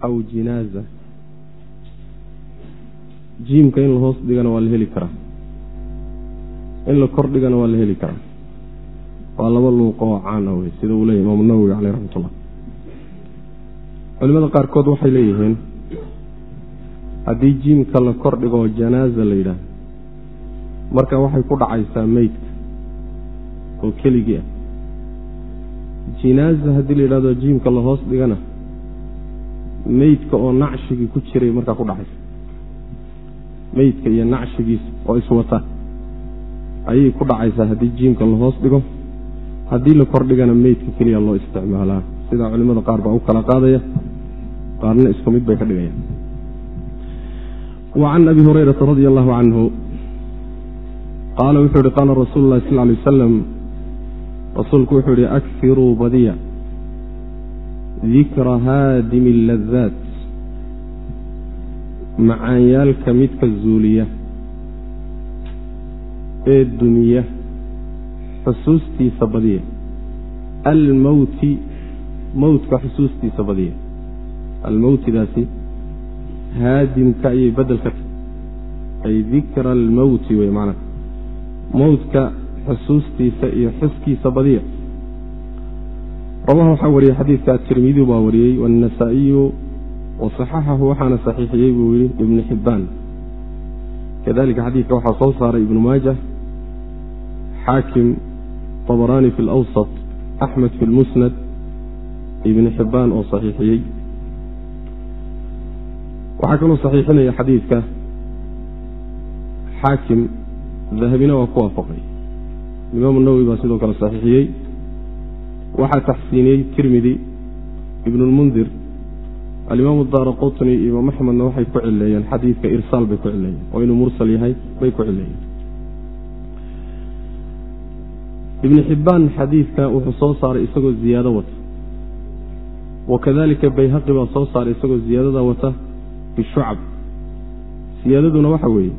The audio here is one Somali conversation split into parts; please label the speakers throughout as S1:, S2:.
S1: aw jinaaza. Jiimka in la hoos dhigana waa la heli karaa. In la kor dhigana waa la heli karaa. Waa laba luuqo oo caana wey sida uu leeyahy imaamu nawowi caleyh raxmat ullah culimada qaarkood waxay leeyihiin haddii jiimka la kor dhigo janaaza la yidhaah marka waxay ku dhacaysaa meydka oo keligii ah. Jinaaza haddii la yidhahdo jiimka la hoos dhigana meydka oo nacshigii ku jiray markaa ku dhacaysa meydka iyo nacshigiisa oo iswata ayay ku dhacaysaa haddii jiimka la hoos dhigo. Haddii la kor dhigana meydka keliya loo isticmaalaa. Sidaa culimada qaar baa u kala qaadaya qaarna isku mid bay ka dhigayaan. Wa can abi hurayrata radi allahu canhu qaala wuxuu yihi qaala rasuulu llahi sal lay wasalam rasuulku wuxuu yihi akiruu badiya dikra haadimi ladaat macaanyaalka midka zuuliya ee dumiya xusuustiisa badiya. Almowti mowtka xusuustiisa badiya. Almowtidaasi haadimka ayay bedelka ay dikra almowti wey macnaa mowtka xusuustiisa iyo xuskiisa badiya rawah waxaa wariyey xadiidka atirmidu baa wariyey wanasaa-iyu wasaxaxahu waxaana saxiixiyey buu yihi ibnu xibbaan kadalika xadiidka waxaa soo saaray ibnu maajah xaakim abaraani fi lawsat axmed fi lmusnad ibnu xibbaan oo saxiixiyey. Waxaa kaloo saxiixinaya xadiidka xaakim dahabina waa ku waafaqay. Imaam nawowi baa sidoo kale saxiixiyey waxaa taxsiiniyey tirmidi ibn اlmundir alimaamu daara qutni iyo imaam axmedna waxay ku cileeyeen xadiidka irsaal bay ku cileeyeen oo inuu mursal yahay bay ku cileeyeen. Ibnu xibbaan xadiidka wuxuu soo saaray isagoo ziyaado wata. Wa kadalika bayhaqi baa soo saaray isagoo ziyaadada wata bishucab siyaadaduna waxa weeye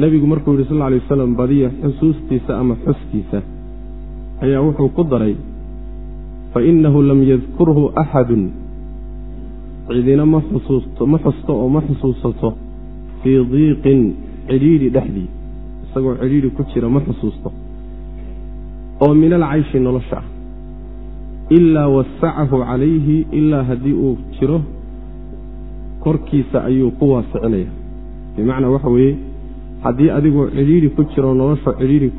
S1: nebigu markuu yidhi sal lla alay wasalam badiya xusuustiisa ama xuskiisa ayaa wuxuu ku daray fa innahu lam yadkurhu axadun cidina ma xusto oo ma xusuusato fii diiqin cidhiidhi dhexdii isagoo cidhiidhi ku jira ma xusuusto oo min alcayshi nolosha ah. Ilaa wasacahu calayhi ilaa haddii uu jiro korkiisa ayuu ku waasicinaya bimacnaa waxa weeye haddii adigoo cidhiidhi ku jiro nolosha cidhiidhi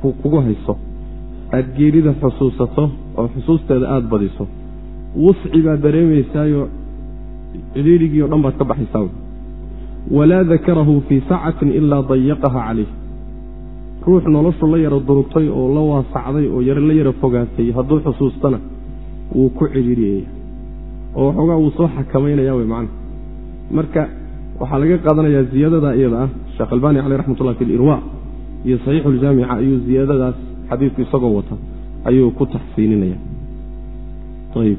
S1: kugu hayso aad geerida xusuusato oo xusuusteeda aada badiso wusci baad dareemaysaayo cidhiidhigii o dhan baad ka baxaysaa. Walaa dakarahu fii sacatin ilaa dayaqaha calayh. Ruux noloshu la yaro durugtay oo la waasacday oo la yaro fogaatay hadduu xusuustana wuu ku cidhiiriyaya oo waxoogaa wuu soo xakamaynaya wey macana marka waxaa laga qaadanayaa ziyaadadaa iyada ah sheekh albani caleyh raxmatullah fi lirwa iyo saxiixuljaamica ayuu ziyaadadaas xadiidku isagoo wata ayuu ku taxsiininaya. Ayb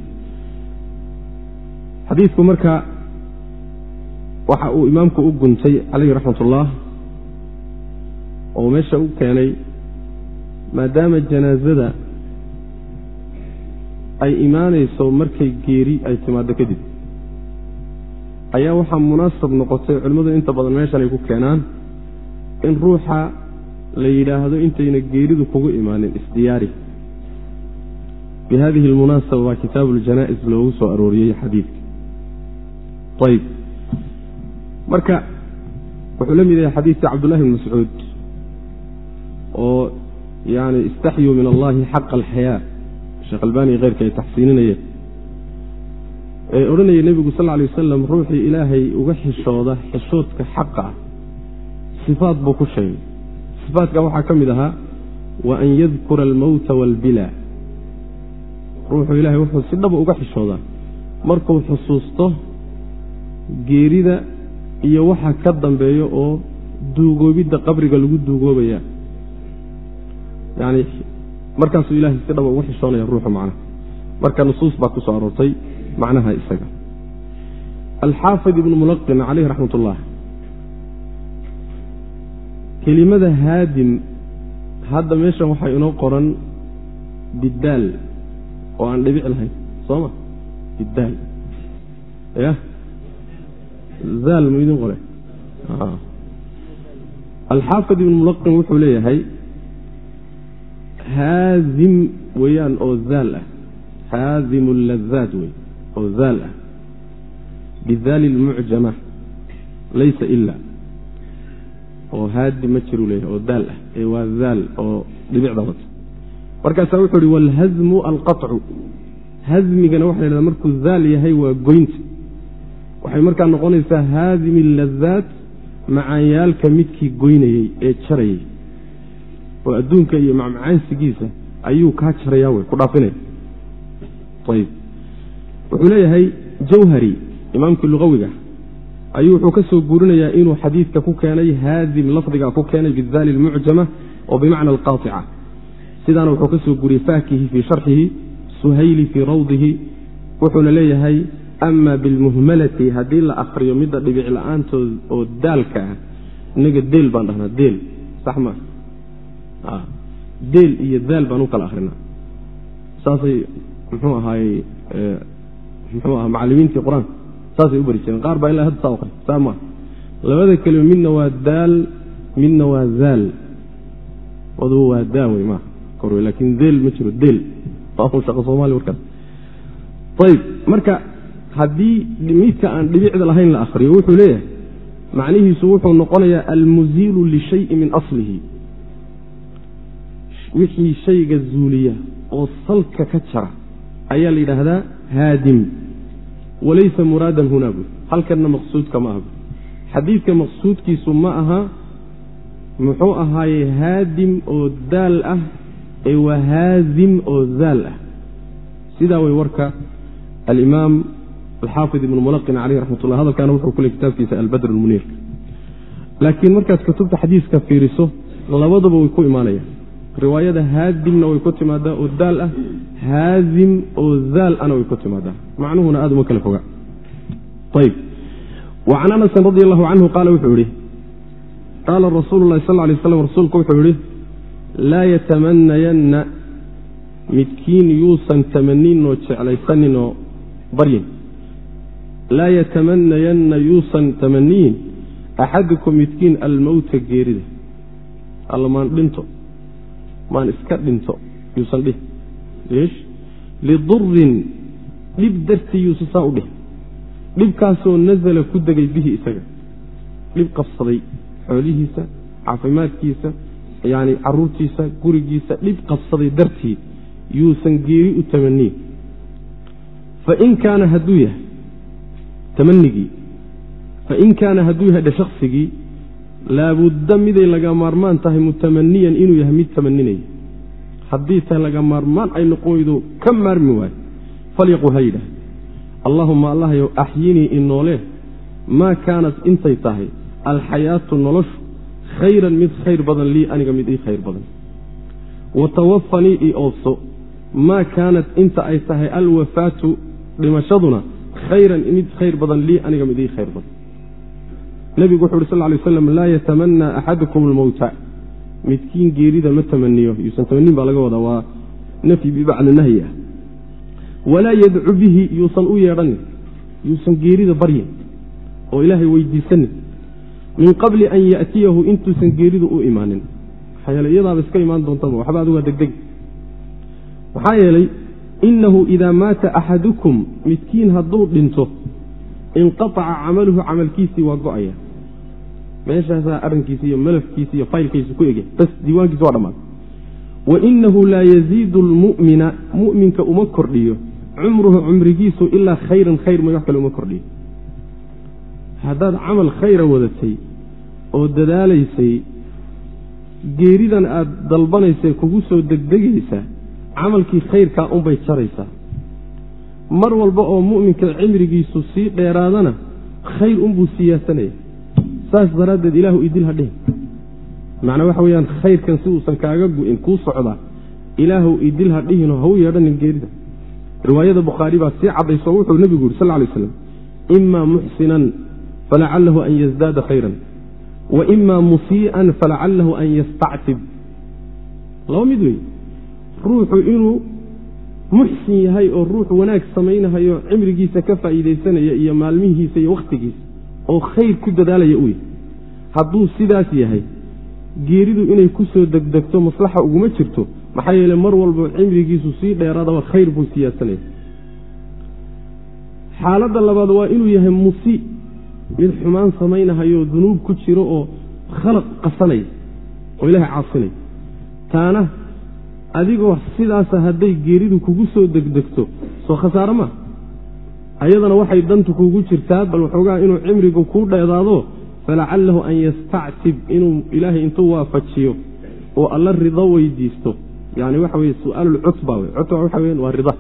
S1: xadiidku marka waxa uu imaamku u guntay caleyhi raxmatullah oo meesha u keenay maadaama janaasada ay imaanayso markay geeri ay timaaddo kadib. Ayaa waxaa munaasab noqotay culimmadu inta badan meeshan ay ku keenaan in ruuxa la yidhaahdo intayna geeridu kugu imaanin isdiyaari. Bi hadihi almunaasaba baa kitaabu ljanaa'is loogu soo arooriyey xadiidka. Ayb marka wuxuu la mid yahay xadiidka cabdullahi bn mascuud oo yani istaxyuu min allahi xaqa alxayaa sheekh albani keyrka ay taxsiininayeen. Ee odhanaya nebigu sal lay wasalam ruuxii ilaahay uga xishooda xishoodka xaqa ah. Sifaat buu ku sheegay sifaatka waxaa ka mid ahaa wa an yadkura almowta waalbila ruuxuu ilaahay wuxuu si dhaba uga xishoodaa markuu xusuusto geerida iyo waxa ka dambeeyo oo duugoobidda qabriga lagu duugoobaya yani markaasuu ilahay si dhaba uga xishoonaya ruuxu macnaha marka nusuus baa ku soo aroortay macnaha isaga. Alxaafid ibnu mulaqin caleyhi raxmat ullah kelimada haadim hadda meeshan waxaa inoo qoran bidaal oo aan dhibic lahayn soo ma? Bidaal. Ya zaal mu idin qore alxaafid ibn mulaqin wuxuu leeyahay haazim weeyaan oo zaal ah. Haazimu lazaad wey oo zaal ah. Bidaali lmucjama laysa ila oo haadi ma jiru leeyahay oo daal ah. Ee waa zaal oo dhibicda wata markaasaa wuxuu ihi waalhazmu alqaطcu hazmigana waxa la hahda markuu zaal yahay waa goynta. Waxay markaa noqonaysaa haadimi lazaat macaanyaalka midkii goynayey ee jarayay. Oo adduunka iyo macmacaansigiisa ayuu kaa jaraya wey ku dhaafinaya ayb wuxuu leeyahay jawhari imaamkii luqawiga ayuu wuxuu ka soo guurinayaa inuu xadiidka ku keenay haadim lafdiga ku keenay bidaali lmucjama oo bimacna alqaaطica sidaana wuxuu ka soo guuriyey faakihi fii sharxihi suhayli fii rawdihi wuxuuna leeyahay ama bilmuhmalati haddii la akriyo midda dhibic la'aantood oo daalka ah inaga deel baan dhahnaa deel sax maa deel iyo daal baan u kala akrinaa saasay muxuu ahaayey muxuu aha macalimiintii qur'aanka saasay u bari jireen. Qaar baa ilaa hadda saa aqri saa maa labada kelimo midna waa daal midna waa zaal. Waduba waa daa wey maaha kor wey laakiin deel ma jiro deel waa shaqo soomaali warkaas ayib marka haddii midka aan dhibicda lahayn la akriyo wuxuu leeyahay macnihiisu wuxuu noqonayaa almuziilu lishayi min aslihi. Wixii shayga zuuliya oo salka ka jara ayaa la yidhaahdaa haadim walaysa muraadan hunaa buy halkanna maqsuudka ma aha. Buy xadiidka maqsuudkiisu ma aha muxuu ahaaye haadim oo daal ah ee waa haazim oo zaal ah. Sidaa way warka alimaam alxaafid ibnu mulaqin caleyh raxmat ullah hadalkaana wuxuu ku kitaabkiisa albadr lmuniir laakiin markaad kutubta xadiiska fiiriso labadaba way ku imaanayaan riwaayada haadimna way ku timaadaa oo daal ah. Haazim oo zaal ana way ku timaadaa. Macnuhuna aad uma kala foga. Wacan anasin radi allahu canhu qaala wuxuu yihi qaala rasuulu lahi sal lay slam rasuulku wuxuu yihi laa yatamanayanna midkiin yuusan tamaninoo jeclaysaninoo baryin. Laa yatamanayanna yuusan tamaniyin axadukum midkiin almowta geerida. Allamaan dhinto maan iska dhinto yuusan dhihin liish lidurin dhib dartii yuusan saa u dhihin dhibkaasoo nasala ku degay bihi isaga. Dhib qabsaday xoolihiisa caafimaadkiisa yani caruurtiisa gurigiisa dhib qabsaday dartii yuusan geeri u tamaniyin fain kaana hadduu yahay tamanigii fain kaana hadduu yahay dhe shaksigii laabudda miday laga maarmaan tahay mutamaniyan inuu yahay mid tamaninaya haddii ta laga maarmaan ay noqon weydo ka maarmi waayo falyaqul ha yidhaah allaahuma allahyow axyinii inoolee maa kaanat intay tahay? Alxayaatu noloshu. Khayran mid khayr badan lii aniga mid ii khayr badan. Wa tawafanii ii oobso maa kaanat inta ay tahay alwafaatu dhimashaduna. Khayran mid khayr badan lii aniga mid ii khayr badan nebigu wuxu uhi sal lay slam laa yatamanaa axadukum almowta midkiin geerida ma tamaniyo yuusan tamanin baa laga wadaa waa nafyi bibacdi nahyi ah. Walaa yadcu bihi yuusan u yeedhanin yuusan geerida baryin oo ilaahay weydiisanin min qabli an ya'tiyahu intuusan geeridu u imaanin. Maxaa yeele iyadaaba iska imaan doontaba waxba adigu waa degdeg. Maxaa yeelay inahu idaa maata axadukum midkiin hadduu dhinto inqaaca camaluhu camalkiisii waa go'aya meeshaasaa arrinkiisa iyo malafkiisa iyo faylkiisa ku ege. Bas diiwaankiisa waa dhammaad wa inahu laa yaziidu lmu'mina mu'minka uma kordhiyo. Cumruhu cumrigiisu ilaa khayran khayr may wax kale uma kordhiyo. Haddaad camal khayra wadatay oo dadaalaysay geeridan aad dalbanaysay kugu soo degdegaysa camalkii khayrkaa unbay jaraysaa. Mar walba oo mu'minka cimrigiisu sii dheeraadana khayr unbuu siyaasanaya saas daraaddeed ilaahu idil ha dhihin. Macnaa waxa weyaan khayrkan si uusan kaaga gu'in kuu socdaa ilaahu idil ha dhihinoo ha u yeedhanin geerida. Riwaayada bukhaari baa sii caddayso wuxuu nebigu yuri sal lay slam imaa muxsinan falacalahu an yasdaada khayran wa imaa musii'an falacalahu an yastactib. Laba mid wey ruuxu inuu muxsin yahay oo ruux wanaag samaynahayo cimrigiisa ka faa'iidaysanaya iyo maalmihiisa iyo wakhtigiisa oo khayr ku dadaalaya u yahy hadduu sidaas yahay geeridu inay ku soo degdegto maslaxa uguma jirto maxaa yeele mar walba cimrigiisu sii dheeraadaba khayr buu siyaadsanaya xaaladda labaad waa inuu yahay musi mid xumaan samaynahayo dunuub ku jiro oo khalaq qasanaya oo ilaahay caasinaya taana adigoo sidaasa hadday geeridu kugu soo degdegto soo khasaare maa ayadana waxay dantu kugu jirtaa bal waxoogaa inuu cimrigu kuu dheedaado falacalahu an yastactib inuu ilaahay intuu waafajiyo oo alla rido weydiisto. Yani waxa weye su'aalulcutba wey. Cutba waxa weyan waa rida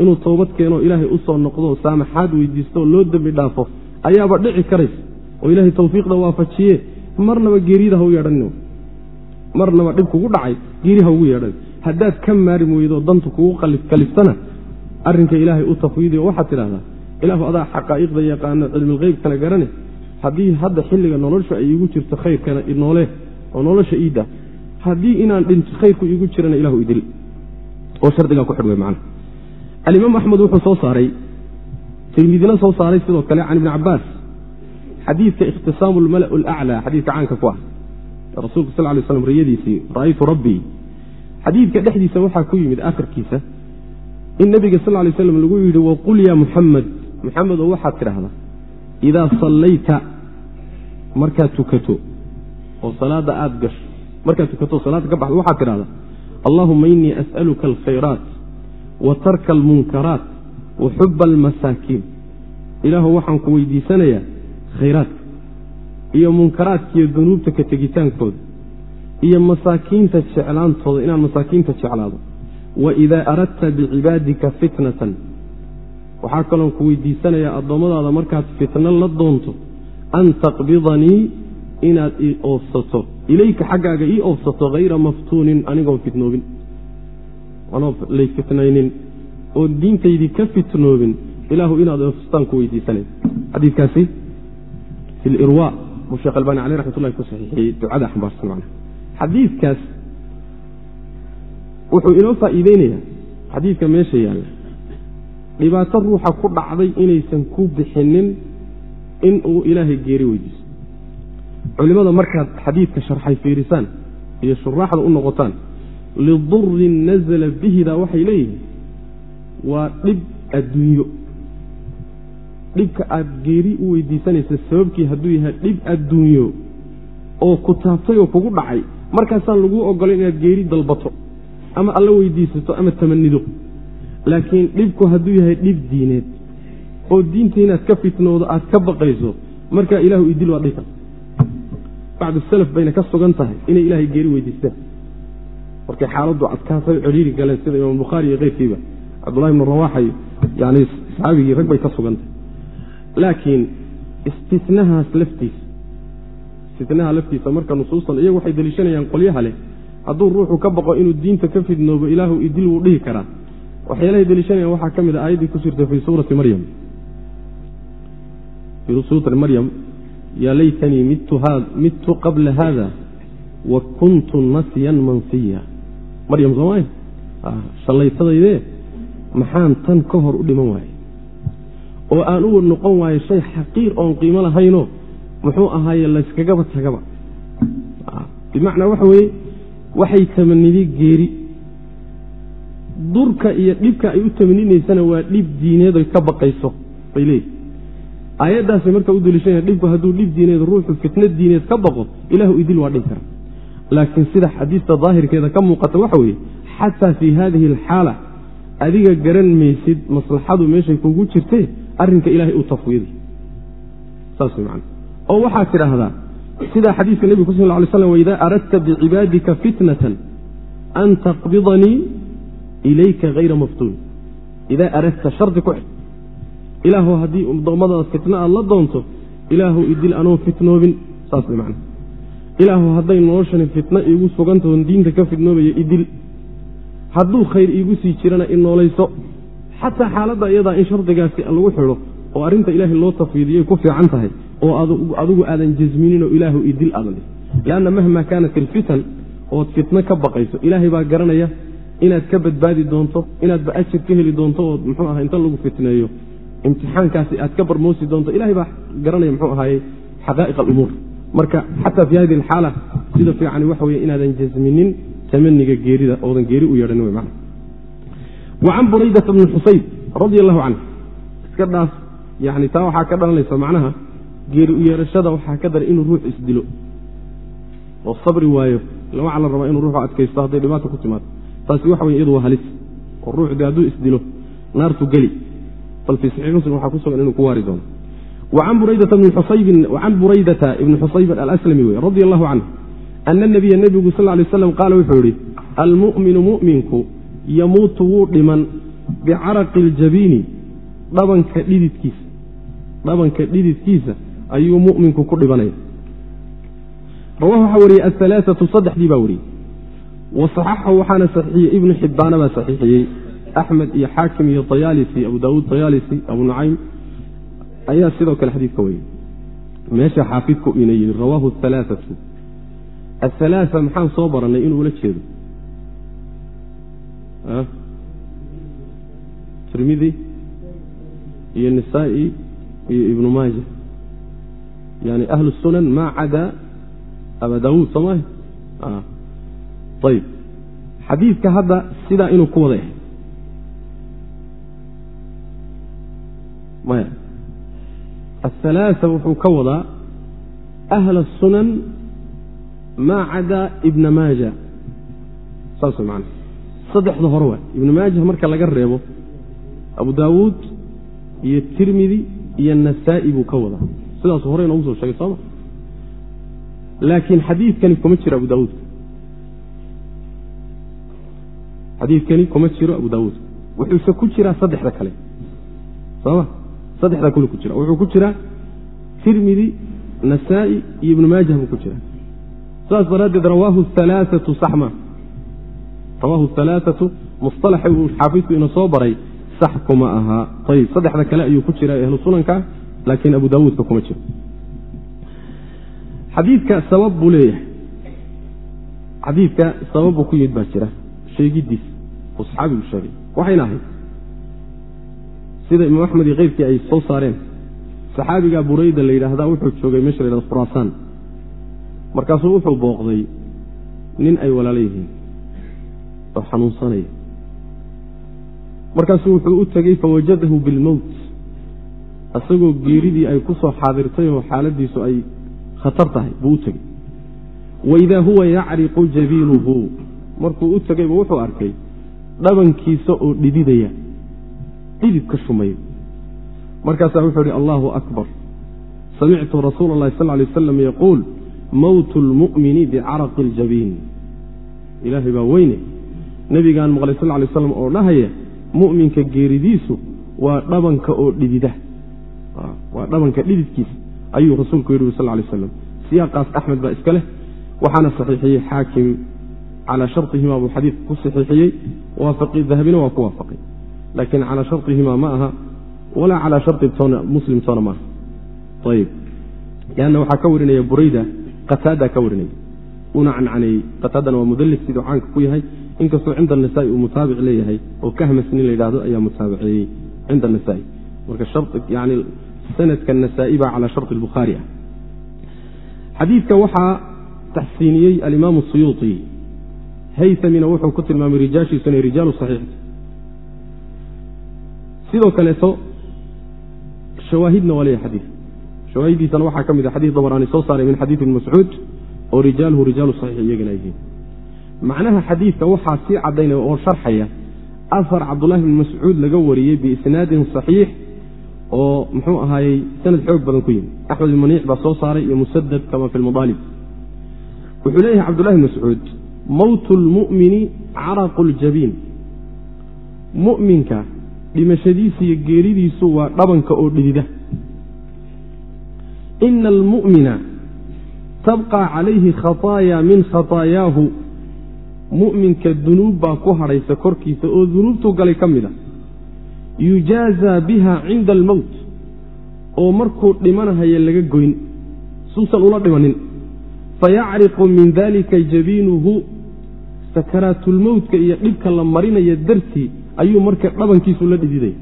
S1: inuu toobad keenoo ilaahay u soo noqdo saamaxaad weydiisto oo loo dembi dhaafo ayaaba dhici karaysa. Oo ilaahay tawfiiqda waafajiye marnaba geerida ha u yeedhanin marnaba dhib kugu dhacay geeri ha ugu yeedhan haddaad ka maari weydo dantu kugu kaliftana arrinka ilaahay u tafwiidiyo waxaad tidhahdaa ilaahu adaa xaqaa'iqda yaqaano cilmilqeybkana garane haddii hadda xilliga nolosha ay iigu jirto khayrkana inoole oo nolosha iida haddii inaan dhinto khayrku iigu jirana ilahu idil. Oo shardigaa ku xidh man alimaam axmed wuxuu soo saaray tirmidina soo saaray sidoo kale can ibni cabaas xadiidka ikhtisaamu lmala laclaa xadiidka caanka ku ah. Rasuulka sal lay slam riyadiisii ra'aytu rabbii. Xadiidka dhexdiisa waxaa ku yimid akhirkiisa in nebiga sal lay slam lagu yidhi waqul ya muxamed muxamed oo waxaad tidhaahdaa idaa sallayta markaad tukato oo salaadda aada gasho markaad tukato salaadda ka baxdo waxaad tidhahdaa allahuma inii as'aluka alkhayraat wa tarka almunkaraat wa xuba almasaakiin. Ilaahu waxaan ku weydiisanayaa khayraadka iyo munkaraadkiiyo dunuubta ka tegitaankooda iyo masaakiinta jeclaantooda inaan masaakiinta jeclaado wa idaa aradta bicibaadika fitnatan. Waxaa kaloon ku weydiisanayaa addoommadaada markaad fitno la doonto an taqbidanii inaad ii oofsato. Ilayka xaggaaga ii oofsato hayra maftuunin anigoon fitnoobin. Anoo lay fitnaynin. Oo diintaydii ka fitnoobin ilaahu inaad oofsataan ku weydiisanaya xadiikaasi fi lirwa buu sheekh albani caleh raxmatullahi ku saxiixiyey ducada xambaarsan macna xadiidkaas wuxuu inoo faa'iideynayaa. Xadiidka meesha yaalla. Dhibaato ruuxa ku dhacday inaysan ku bixinin in uu ilaahay geeri weydiiso culimmada markaad xadiidka sharxay fiirisaan iyo shuraaxda u noqotaan lidurin nazala bihidaa waxay leeyihiin waa dhib adduunyo. Dhibka aad geeri u weydiisanaysa sababkii hadduu yahay dhib adduunyo oo ku taabtay oo kugu dhacay markaasaan laguu ogolay inaad geeri dalbato ama alla weydiisato ama tamanido. Laakiin dhibku hadduu yahay dhib diineed oo diinta inaad ka fitnoodo aad ka baqayso markaa ilaahu idil waa dhihi karta bacdu salaf bayna ka sugan tahay inay ilaahay geeri weydiistaan. Markay xaaladdu adkaatay celiiri galeen sida imaam bukhaari iyo keyrkiiba cabdullahi ibnu rawaaxa yani saxaabigii rag bay ka sugan tahay. Laakiin istinahaas laftiisa istinaha laftiisa marka nusuustan iyagu waxay deliishanayaan qolyaha leh hadduu ruuxu ka baqo inuu diinta ka fidnoobo ilaahu idil wuu dhihi karaa. Waxyaalahay deliishanayaan waxaa ka mid a aayaddii ku jirtay fii suurati maryam. Fii suurati maryam yaa laytanii midtu qabla haada wa kuntu nasyan mansiya. Maryam soomaya shallaytadaydee maxaan tan ka hor u dhiman waayey. Oo aan u noqon waayo shay xaqiir oon qiimo lahaynoo muxuu ahaaye layskagaba tagaba bimacnaa waxa weeye waxay tamanidi geeri. Durka iyo dhibka ay u tamaninaysana waa dhib diineed oy ka baqayso bay leeyihi aayaddaasay marka u deliishanaya dhibku hadduu dhib diineed ruuxu fitna diineed ka baqo ilaahu idil waa dhihi kara laakiin sida xadiista daahirkeeda ka muuqata waxa weeye xataa fii haadihi alxaala adiga garan maysid maslaxadu meeshay kugu jirtee arrinka ilaahay u tafwiidi saas way macana oo waxaad tidhaahdaa sidaa xadiiska nebiga ku sal alay slam waidaa aradta bicibaadika fitnatan an taqbidanii ilayka hayra maftuun. Idaa aradta shardi ku xid ilaahu haddii addoommadaas fitno aad la doonto ilaahu idil anoon fitnoobin saas way macana ilaahu hadday noloshani fitno iigu sugantahoon diinta ka fitnoobaya idil hadduu khayr iigu sii jirana inoolayso xataa xaaladda iyadaa in shardigaasi lagu xidho oo arrinta ilaahay loo tafwiidiyay ku fiican tahay oo adigu aadan jasminin oo ilaahu idil aadan dhis lianna mahma kaanat ilfitan ood fitno ka baqayso ilaahay baa garanaya inaad ka badbaadi doonto inaadba ajir ka heli doonto oo muxuu aha inta lagu fitneeyo. Imtixaankaasi aad ka barmoosi doonto ilahay baa garanaya muxuu ahaaye xaqaa'iq alumuur marka xataa fi hadi alxaala sida fiican waxa weye inaadan jasminin tamaniga geerida oodan geeri u yeedhan w wa can buraydata bni xusayb radi allahu canh iska dhaaf yani taa waxaa ka dhalanaysa macnaha geeri u yeerashada waxaa ka dara inuu ruux isdilo. Oo sabri waayo. Waxaa la rabaa inuu ruuxu adkaysto hadday dhibaata ku timaado. Taasi waxa wey iyadu waa halis. Oo ruuxdii hadduu isdilo naartu geli. Bal fii saxiix muslim waxaa ku sugan inuu ku waari doono. Wacan buraydata ibni xusaybin alslami wey radi allahu canhu ana nabiya nebigu sal lay slam qaala wuxuu yihi almu'minu mu'minku yamuutu wuu dhiman bicaraqi iljabiini dhabanka dhididkiisa ayuu muminku ku dhibanaya rawahu waxaa wariyey ahalaaatu saddexdii baa wariyey wasaxaxahu waxaana saxiixiyey ibnu xibbaana baa saxiixiyey. Axmed iyo xaakim iyo ayaalisi abu daawuud ayaalisi abu nucaym ayaa sidoo kale xadiidka wariyey meesha xaafidku ina yidhi rawaahu alaaatu athalaaa maxaan soo barannay inuu ula jeedo? Tirmidi iyo nisaa'i iyo ibnu maaja yani ahlu sunan maa cadaa aba daawuud soo maha ayib xadiidka hadda sidaa inuu ku wada yahay maya athalaaa wuxuu ka wadaa ahla sunan maa cadaa ibna maaja saas macana saddexda hore waa ibnu maaja marka laga reebo abu daawuud iyo tirmidi iyo nasaa'i buu ka wadaa sidaasu hore inoogu soo sheegay sooma laakiin xadiidkani kuma jiro abu daawuud. Xadiidkani kuma jiro abu daawuud. Wuxuuse ku jiraa saddexda kale. Sooma saddexda kale ku jira. Wuxuu ku jiraa tirmidi nasaa'i iyo ibnu maajah buu ku jiraa saas daraaddeed rawaahu alaaatu saxma. Rawaahu alaaatu musalaxa uu xaafidku ina soo baray sax kuma ahaa ayib saddexda kale ayuu ku jira ahlu sunanka laakiin abu daawuudka kuma jiro xadiidka sabab buu leeyahay xadiidka sabab buu ku yimid baa jira sheegidiis uu saxaabigu sheegay waxayna ahayd sida imaam axmed iyo keyrkii ay soo saareen saxaabiga burayda la yidhaahdaa wuxuu joogay meesha la yhahdo khuraasaan markaasuu wuxuu booqday nin ay walaalo oo xanuunsanaya markaasuu wuxuu u tegey fawajadahu bilmowt isagoo geeridii ay ku soo xaadirtay oo xaaladiisu ay khatar tahay buu u tegey. Waidaa huwa yacriqu jabiinuhu markuu u tegayba wuxuu arkay dhabankiisa oo dhididaya dhidid ka markaasaa wuxuu ihi allahu akbar. Samictu rasuula اllahi sal lay aslam yaquul mowtu lmu'mini bicaraqi iljabiin ilaahay baa weyne. Nebigaan maqlay sal lay slam oo dhahaya mu'minka geeridiisu waa dhabanka oo dhidida waa dhabanka dhididkiisa ayuu rasuulku yidhi sal lay aslam siyaaqaas axmed baa iska leh waxaana saxiixiyey xaakim calaa sharطihima buu xadiidka ku saxiixiyey dahabina waa ku waafaqay. Laakiin calaa sharطihima ma aha walaa calaa shari muslim toona maaha ayib lanna waxaa ka warinaya burayda qataada ka warinaya. Uuna cancaneeyey qataadana waa mudallis siduu caanka ku yahay. Inkastoo cinda anasaa'i uu mutaabic leeyahay oo kahmas nin la yidhahdo ayaa mutaabiceeyey cinda anasaa'i marka sanadka nasaa'i baa calaa shari albukhaari ah. Xadiidka waxaa taxsiiniyey alimaamu suyuuطi haytamina wuxuu ku tilmaamay rijaashiisu rijaalu saxiixta sidoo kaleeto shawaahidna waa leeyahay xadiid. Shawaahiddiisana waxaa ka mid a xadiis dabaraani soo saaray min xadiid ibni mascuud oo rijaaluhu rijaalu saxiix iyagana yihiin. Macnaha xadiidka waxaa sii caddaynaya oo sharxaya afar cabdullahi bni mascuud laga wariyey biisnaadin saxiix oo muxuu ahaayey sanad xoog badan ku yimi axmed ibn maniic baa soo saaray iyo musadad kama fi lmadaalib wuxuu leeyahay cabdullahi mascuud mowtu lmu'mini caraqu ljabiin mu'minka dhimashadiisa iyo geeridiisu waa dhabanka oo dhidida. Ina almu'mina tabqa calayhi khataaya min khataayaahu mu'minka dunuub baa ku hadhaysa korkiisa oo dunuubtuu galay ka mid a yujaazaa biha cinda almowt oo markuu dhimanahaya laga goyn suusan ula dhimanin. Fayacriqu min dalika jabiinuhu sakaraatulmowtka iyo dhibka la marinaya dartii ayuu marka dhabankiisu la dhididaya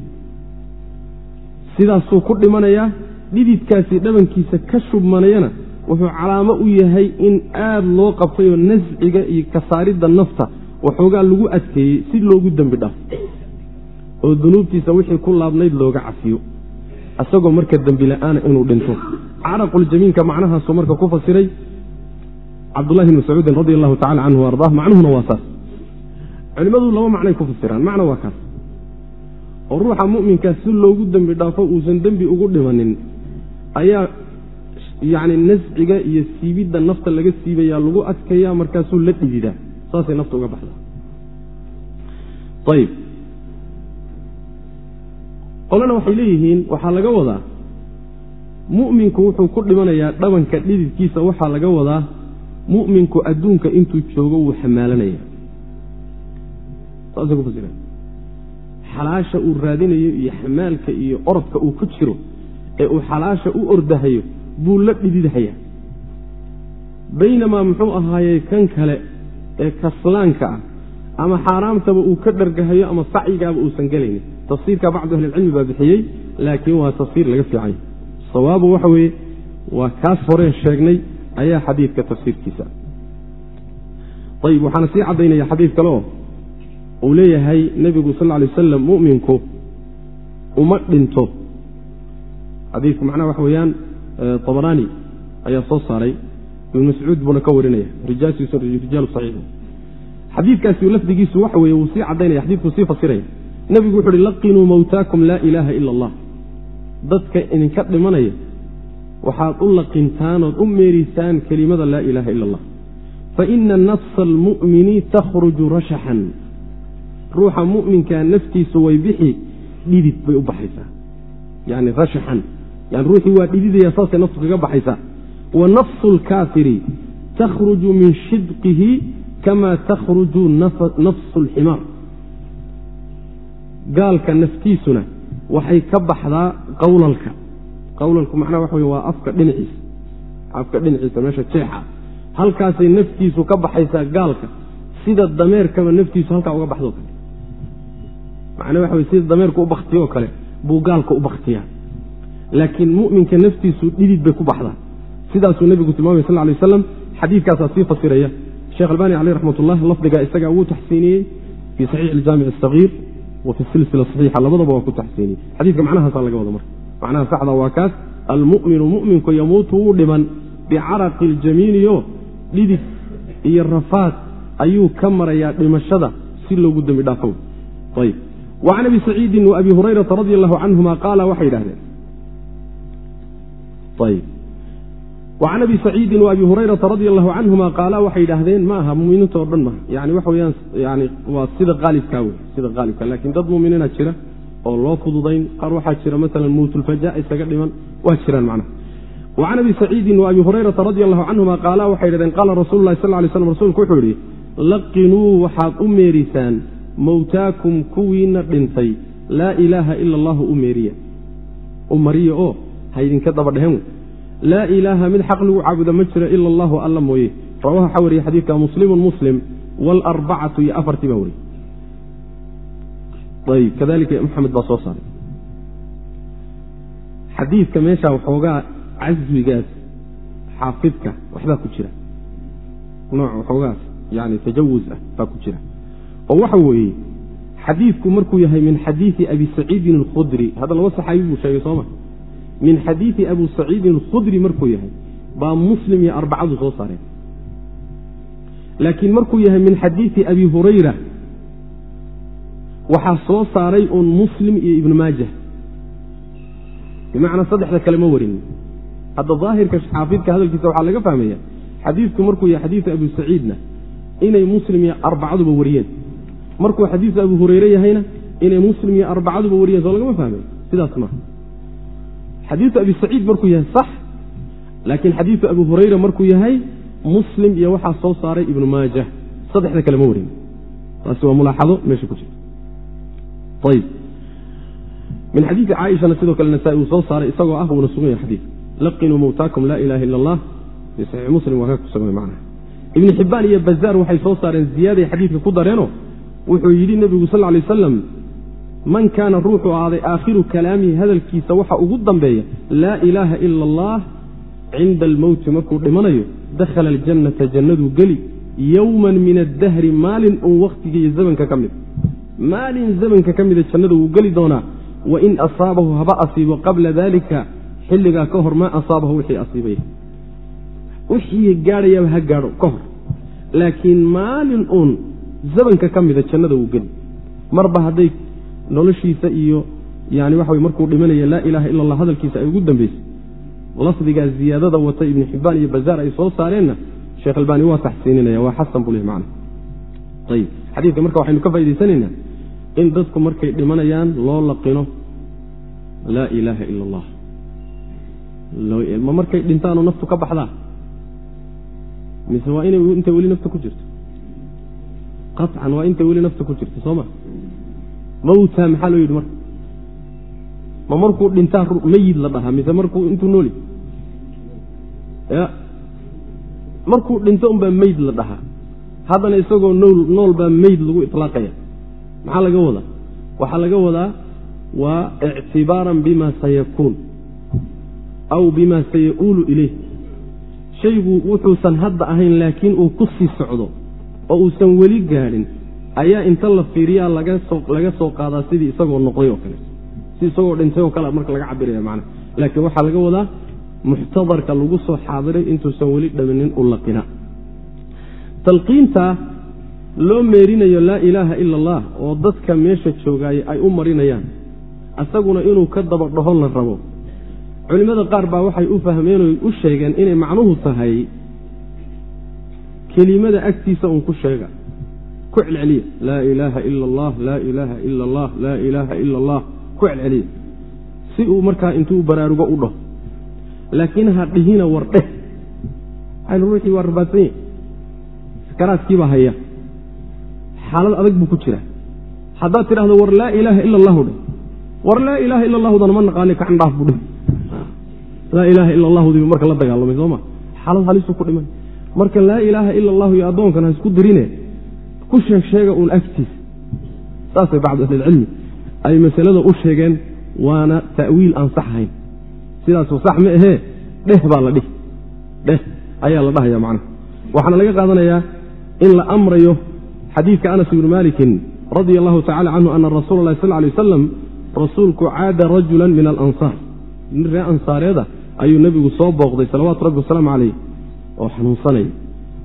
S1: sidaasuu ku dhimanayaa dhididkaasi dhabankiisa ka shubmanayana wuxuu calaamo u yahay in aad loo qabtay oo nasciga iyo kasaaridda nafta waxoogaa lagu adkeeyey si loogu dembi dhaafo oo dunuubtiisa wixii ku laabnayd looga cafiyo. Isagoo marka dembi la'aana inuu dhinto. Caraquljamiinka macnahaasuu marka ku fasiray. Cabdullahi bn mascuudin radi allahu tacala canhu ardaa macnuhuna waa saas. Culimmadu laba macnay ku fasiraan. Macna waa kaas. Oo ruuxa mu'minkaa si loogu dembi dhaafo uusan dembi ugu dhimanin ayaa yacni nasciga iyo siibidda nafta laga siibayaa lagu adkayaa markaasuu la dhididaa saasay nafta uga baxdaa qolena waxay leeyihiin waxaa laga wadaa mu'minku wuxuu ku dhimanayaa dhabanka dhididkiisa waxaa laga wadaa mu'minku adduunka intuu joogo wuu xamaalanaya. Saasay ku fasireen. Xalaasha uu raadinayo iyo xamaalka iyo orodka uu ku jiro ee uu xalaasha u ordahayo buu la dhididhayaa baynamaa muxuu ahaayey kan kale ee kaslaanka ah ama xaaraamtaba uu ka dhargahayo ama sacyigaaba uusan gelaynin tafsiirka bacdu ahlicilmi baa bixiyey laakiin waa tafsiir laga fiicay. Sawaabu waxa weeye waa kaas horeen sheegnay ayaa xadiidka tafsiirkiisa ayib waxaana sii caddaynaya xadiid kale oo uu leeyahay nebigu sal ly wasalam mu'minku uma dhinto. Xadiidku macnaha waxa weeyaan abaraani ayaa soo saaray ibn mascuud buuna ka warinaya rijaalu saxiix. Xadiidkaasi lafdigiisu waxa weye wuu sii caddaynaya xadiidkuu sii fasiraya nebigu wuxu uhi laqinuu mawtaakum laa ilaaha ila allah. Dadka idinka dhimanaya waxaad u laqintaan ood u meerisaan kelimada laa ilaaha ila allah. Faina nafsa almu'mini takhruju rashaxan. Ruuxa mu'minkaa naftiisu way bixi dhidid bay u baxaysaa. Yani rashaxan. Yani ruuxii waa dhididaya saasay naftu kaga baxaysaa. Wa nafsu lkaafiri takhruju min shidqihi kama takhruju nafsu alximaar gaalka naftiisuna waxay ka baxdaa qawlalka. Qawlalku macnaha waxa wey waa afka dhinaciisa. Afka dhinaciisa meesha jeexa. Halkaasay naftiisu ka baxaysaa gaalka sida dameerkaba naftiisu halkaa uga baxdo kale. Macnaa waxa wey sida dameerku u baktiyo oo kale buu gaalka u baktiyaa laakiin mu'minka naftiisu dhidid bay ku baxdaa. Sidaasuu nebigu tilmaamay sal lay waslam xadiidkaasaa sii fasiraya. Sheekh albani caleyh raxmat lafdigaa isagaa wuu taxsiiniyey fii saxiix iljaamic asagiir wa fi silsila saxiixa labadaba waa ku taxsiiniyey xadiidka macnahaasaa laga wada marka. Macnaha saxda waa kaas almu'minu mu'minku yamuutu wuu dhiman. Bicaraqi iljamiiniyo dhidid iyo rafaad ayuu ka marayaa dhimashada si loogu dembi dhaafo. Ayb wacan abi saciidin wa abi hurayrata radi allahu canhuma qaala waxay yidhahdeen wacan abi saciidin wa abi hurayrata radia allahu canhuma qaala waxay yidhaahdeen ma aha muminiinta oo dhan maha yani waxa weyaan yani waa sida qaalibkaa wey sida qaalibka laakiin dad muminiina jira oo loo fududayn qaar waxaa jira maalan mowtulfaja isaga dhiman waa jiraan macnaha wacan abi saciidin wa abi hurayrata radia allahu canhuma qaala waxay yidhahdeen qaala rasulu lahi sal lay slam rsulku wuxuu yidhi laqinuu waxaad u meerisaan mowtaakum kuwiina dhintay. Laa ilaaha ila allahu u meeriya. U mariya oo ha ydinka daba dhehen wey laa ilaaha mid xaq lagu caabuda ma jiro ila allahu alla mooye. Rawaha waxaa wariye xadiidka muslimun muslim waalarbacatu iyo afartii baa wariye ayb kadalika maxamed baa soo saaray. Xadiidka meesha waxoogaa caswigaas xaafidka waxbaa ku jira. Nooc waxoogaas yani tajawuz ah baa ku jira. Oo waxa weeye xadiidku markuu yahay min xadiidi abi saciidin alkhudri hadda laba saxaabi buu sheegay sooma min xadiidi abu saciidin alkhudri markuu yahay baa muslim iyo arbacadu soo saareen. Laakiin markuu yahay min xadiidi abi hurayra waxaa soo saaray uun muslim iyo ibnu maajah. Bimacnaa saddexda kale ma warin. Hadda daahirka xaafidka hadalkiisa waxaa laga fahmaya xadiidku markuu yahay xadiidu abu saciidna inay muslim iyo arbacaduba wariyeen. Markuu xadiidu abu hureyre yahayna inay muslim iyo arbacaduba wariyeen soo lagama fahmay sidaas maaha xadiidu abi saciid markuu yahay sax laakiin xadiidu abu hureyre markuu yahay muslim iyo waxaa soo saaray ibnu maajah. Saddexda kale ma warin. Taasi waa mulaaxado meesha ku jirta ayb min xadiidi caaishana sidoo kale nasaa-i uu soo saaray isagoo ah wuuna sugan yahay xadiid laqinuu mowtaakum laa ilaha ila allah fi saxiix muslim waa ka ku sugnay macnaha. Ibni xibbaan iyo bazaar waxay soo saareen ziyaaday xadiidka ku dareeno wuxuu yidhi nebigu sal lay wasalam man kaana ruuxuu ahaaday aakhiru kalaamihi hadalkiisa waxa ugu dambeeya laa ilaaha ila allah cinda almowti markuu dhimanayo dakhala aljannata jannaduu geli yowman min addahri maalin uun wakhtiga iyo zamanka ka mid maalin zamanka ka mida jannada wuu geli doonaa wain asaabahu haba asiibo qabla daalika xilligaa ka hor maa asaabahu wixii asiibaya wixii gaadhayaba ha gaadho ka hor laakiin maalin uun zamanka ka mida jannada wuu geli. Marba hadday noloshiisa iyo yani waxa wey markuu dhimanaya laa ilaaha ila allah hadalkiisa ay ugu dambeysay. Lafdigaa ziyaadada wata ibnu xibbaan iyo bazaar ay soo saareenna sheekh albaani waa taxsiininaya waa xasan buu leh macna ayib xadiidka marka waxaynu ka faa'idaysanaynaa in dadku markay dhimanayaan loo laqino laa ilaaha ila allah ma markay dhintaanoo naftu ka baxdaa? Mise waa inay intay weli nafta ku jirto? Qaطcan waa intay weli nafta ku jirto soo ma mawta maxaa loo yidhi marka? Ma markuu dhintaa meyid la dhahaa mise markuu intuu nooli? Ya. Markuu dhinto unbaa meyd la dhahaa. Haddana isagoo nool nool baa meyd lagu ilaaqaya maxaa laga wadaa? Waxaa laga wadaa waa ictibaaran bima sayakuun aw bima sayauulu ilayh. Shaygu wuxuusan hadda ahayn laakiin uu ku sii socdo oo uusan weli gaadhin ayaa inta la fiiriyaa laga soo qaadaa sidii isagoo noqday oo kale. Si isagoo dhintay oo kale marka laga cabiraya macna. Laakiin waxaa laga wadaa muxtadarka lagu soo xaadiray intuusan weli dhaminin u laqina. Talqiinta loo meerinayo laa ilaaha ila allah oo dadka meesha joogaaya ay u marinayaan isaguna inuu ka daba dhahon la rabo. Culimmada qaar baa waxay u fahmeen oy u sheegeen inay macnuhu tahay kelimada agtiisa uun ku sheega ku celceliya laa ilaaha ila allah laa ilaaha ila allah laa ilaaha ila allah ku celceliya si uu markaa intuu baraarugo u dhaho. Laakiin ha dhihina war dheh. Aynu ruuxii waa rabaadsan yahy sakaraadkiibaa haya. Xaalad adag buu ku jira. Haddaad tidhahdo war laa ilaaha ila allahu dheh war laa ilaaha ila allahudana ma naqaani kacan dhaaf buu dheh. Laa ilaaha ila allahudi marka la dagaalamay sooma xaalad halisuu ku dhiman. Marka laa ilaaha ila allahu iyo addoonkan ha isku dirine ku sheeg sheega uun agtiisa saasay bacdu ahlilcilmi ay masalada u sheegeen waana ta'wiil aan sax ahayn sidaasu sax ma ahee dheh baa la dhihi. Dheh ayaa la dhahaya macnaha waxaana laga qaadanayaa in la amrayo xadiidka anas ibni malikin radia allahu tacala canhu ana rasuula allahi sal lay wasalam rasuulku caada rajulan min alansaar nin ree ansaareeda ayuu nebigu soo booqday salawaatu rabbi wasalaamu calayh oo xanuunsanaya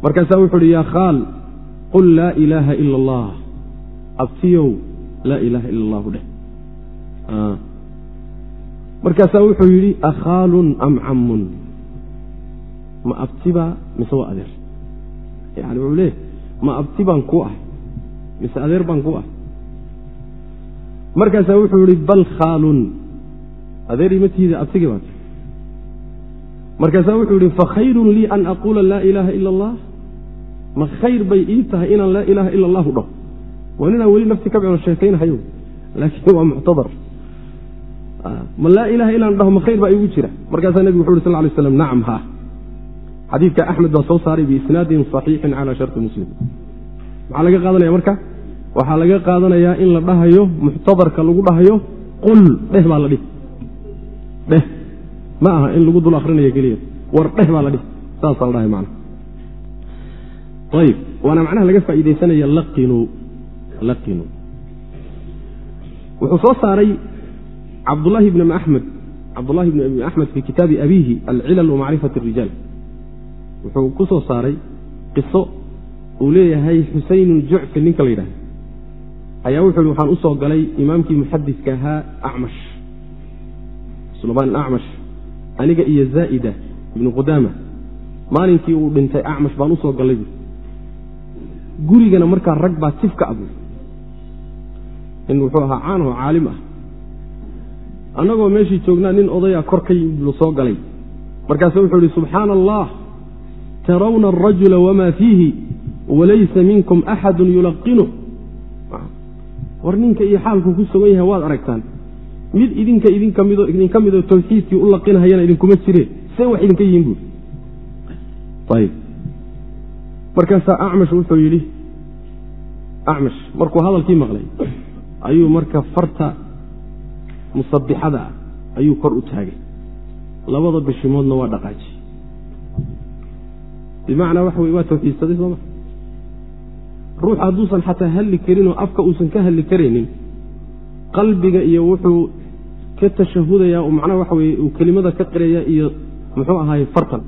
S1: markaasaa wuxu uhi yaa khaal qul laa ilaaha ila allah abtiyow laa ilaaha ila allahu dheh. Markaasaa wuxuu yidhi akhaalun am cammun? Ma abtibaa mise waa adeer? Yani wuxuu leeyahy ma abti baan ku ah mise adeer baan ku ah markaasaa wuxuu yihi bal khaalun. Adeer imatiida abtigi baat markaasaa wuxuu yihi fakhayrun lii an aquula laa ilaaha ila allah ma khayr bay ii tahay inaan laa ilaaha ila allahu dhaho waa ninaan weli nafti ka bicno sheekaynahayo. Laakiin waa muctadar ma laa ilaha ilaan dhaho ma khayr baa iigu jira. Markaasaa nebigu wuxu uri sal lay slam nacam ha xadiidka axmed baa soo saaray biisnaadin saxiixin calaa sharti muslim. Maxaa laga qaadanaya marka waxaa laga qaadanayaa in la dhahayo muxtadarka lagu dhahayo qul dheh baa la dhihi. Dheh. Ma aha in lagu dul akrinayo keliya. War dheh baa la dhihi. Saasaa la dhahay mana ayib. Waana macnaha laga faa'iidaysanaya laqinu. Laqinu. Wuxuu soo saaray cabdulahi bn axmed cabdullahi bn abi axmed fii kitaabi abiihi alcilal wamacrifat اrijaal wuxuu ku soo saaray qiso uu leeyahay xusaynun jucfi ninka la yidhahda ayaa wuxu uhi waxaan u soo galay imaamkii muxadiska ahaa acmash. Sulmaan acmash aniga iyo zaa'ida ibnu qudaama. Maalinkii uu dhintay acmash baan u soo gallay gurigana markaa rag baa tif ka abuur. In wuxuu ahaa caanoo caalim ah. Annagoo meeshii joognaa nin odayaa kor ka yimid soo galay. Markaasu wuxuu ihi subxaana allah tarawna alrajula wamaa fiihi walaysa minkum axadun yulaqinu war ninka iyo xaalku ku sugan yahay waad aragtaan. Mid idinka idinka midoo idinka midoo tawxiidkii u laqinahayana idinkuma jireen see wax idinka yihiin buuri markaasaa acmash wuxuu yidhi acmash markuu hadalkii maqlay ayuu marka farta musabixada ah ayuu kor u taagay. Labada bishimoodna waa dhaqaaji. Bimacnaa waxa wey waa tawxiidsaday sooma ruux hadduusan xataa hadli karin oo afka uusan ka hadli karaynin qalbiga iyo wuxuu ka tashahudayaa macnaha waxa weye uu kelimada ka qiraya iyo muxuu ahaaye fartan.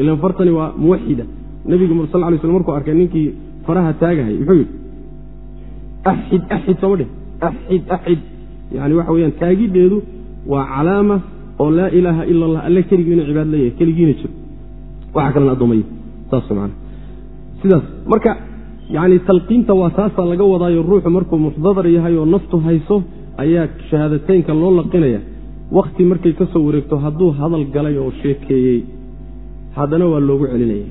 S1: Ilan fartani waa muwaxida nebigu sal lay sl markuu arkay ninkii faraha taagahay muxuu yidhi axid axid sooma dheh axid axid yani waxa weyaan taagidheedu waa calaama oo laa ilaaha ila allah alle keligii inu cibaad leeyahay keligiina jiro. Waxa kalena addoomaya saas man sidaas marka yani talqiinta waa taasaa laga wadaayo ruuxu markuu muxdadar yahay oo naftu hayso ayaa shahaadateynka loo laqinaya. Wakti markay ka soo wareegto hadduu hadal galay oo sheekeeyey haddana waa loogu celinaya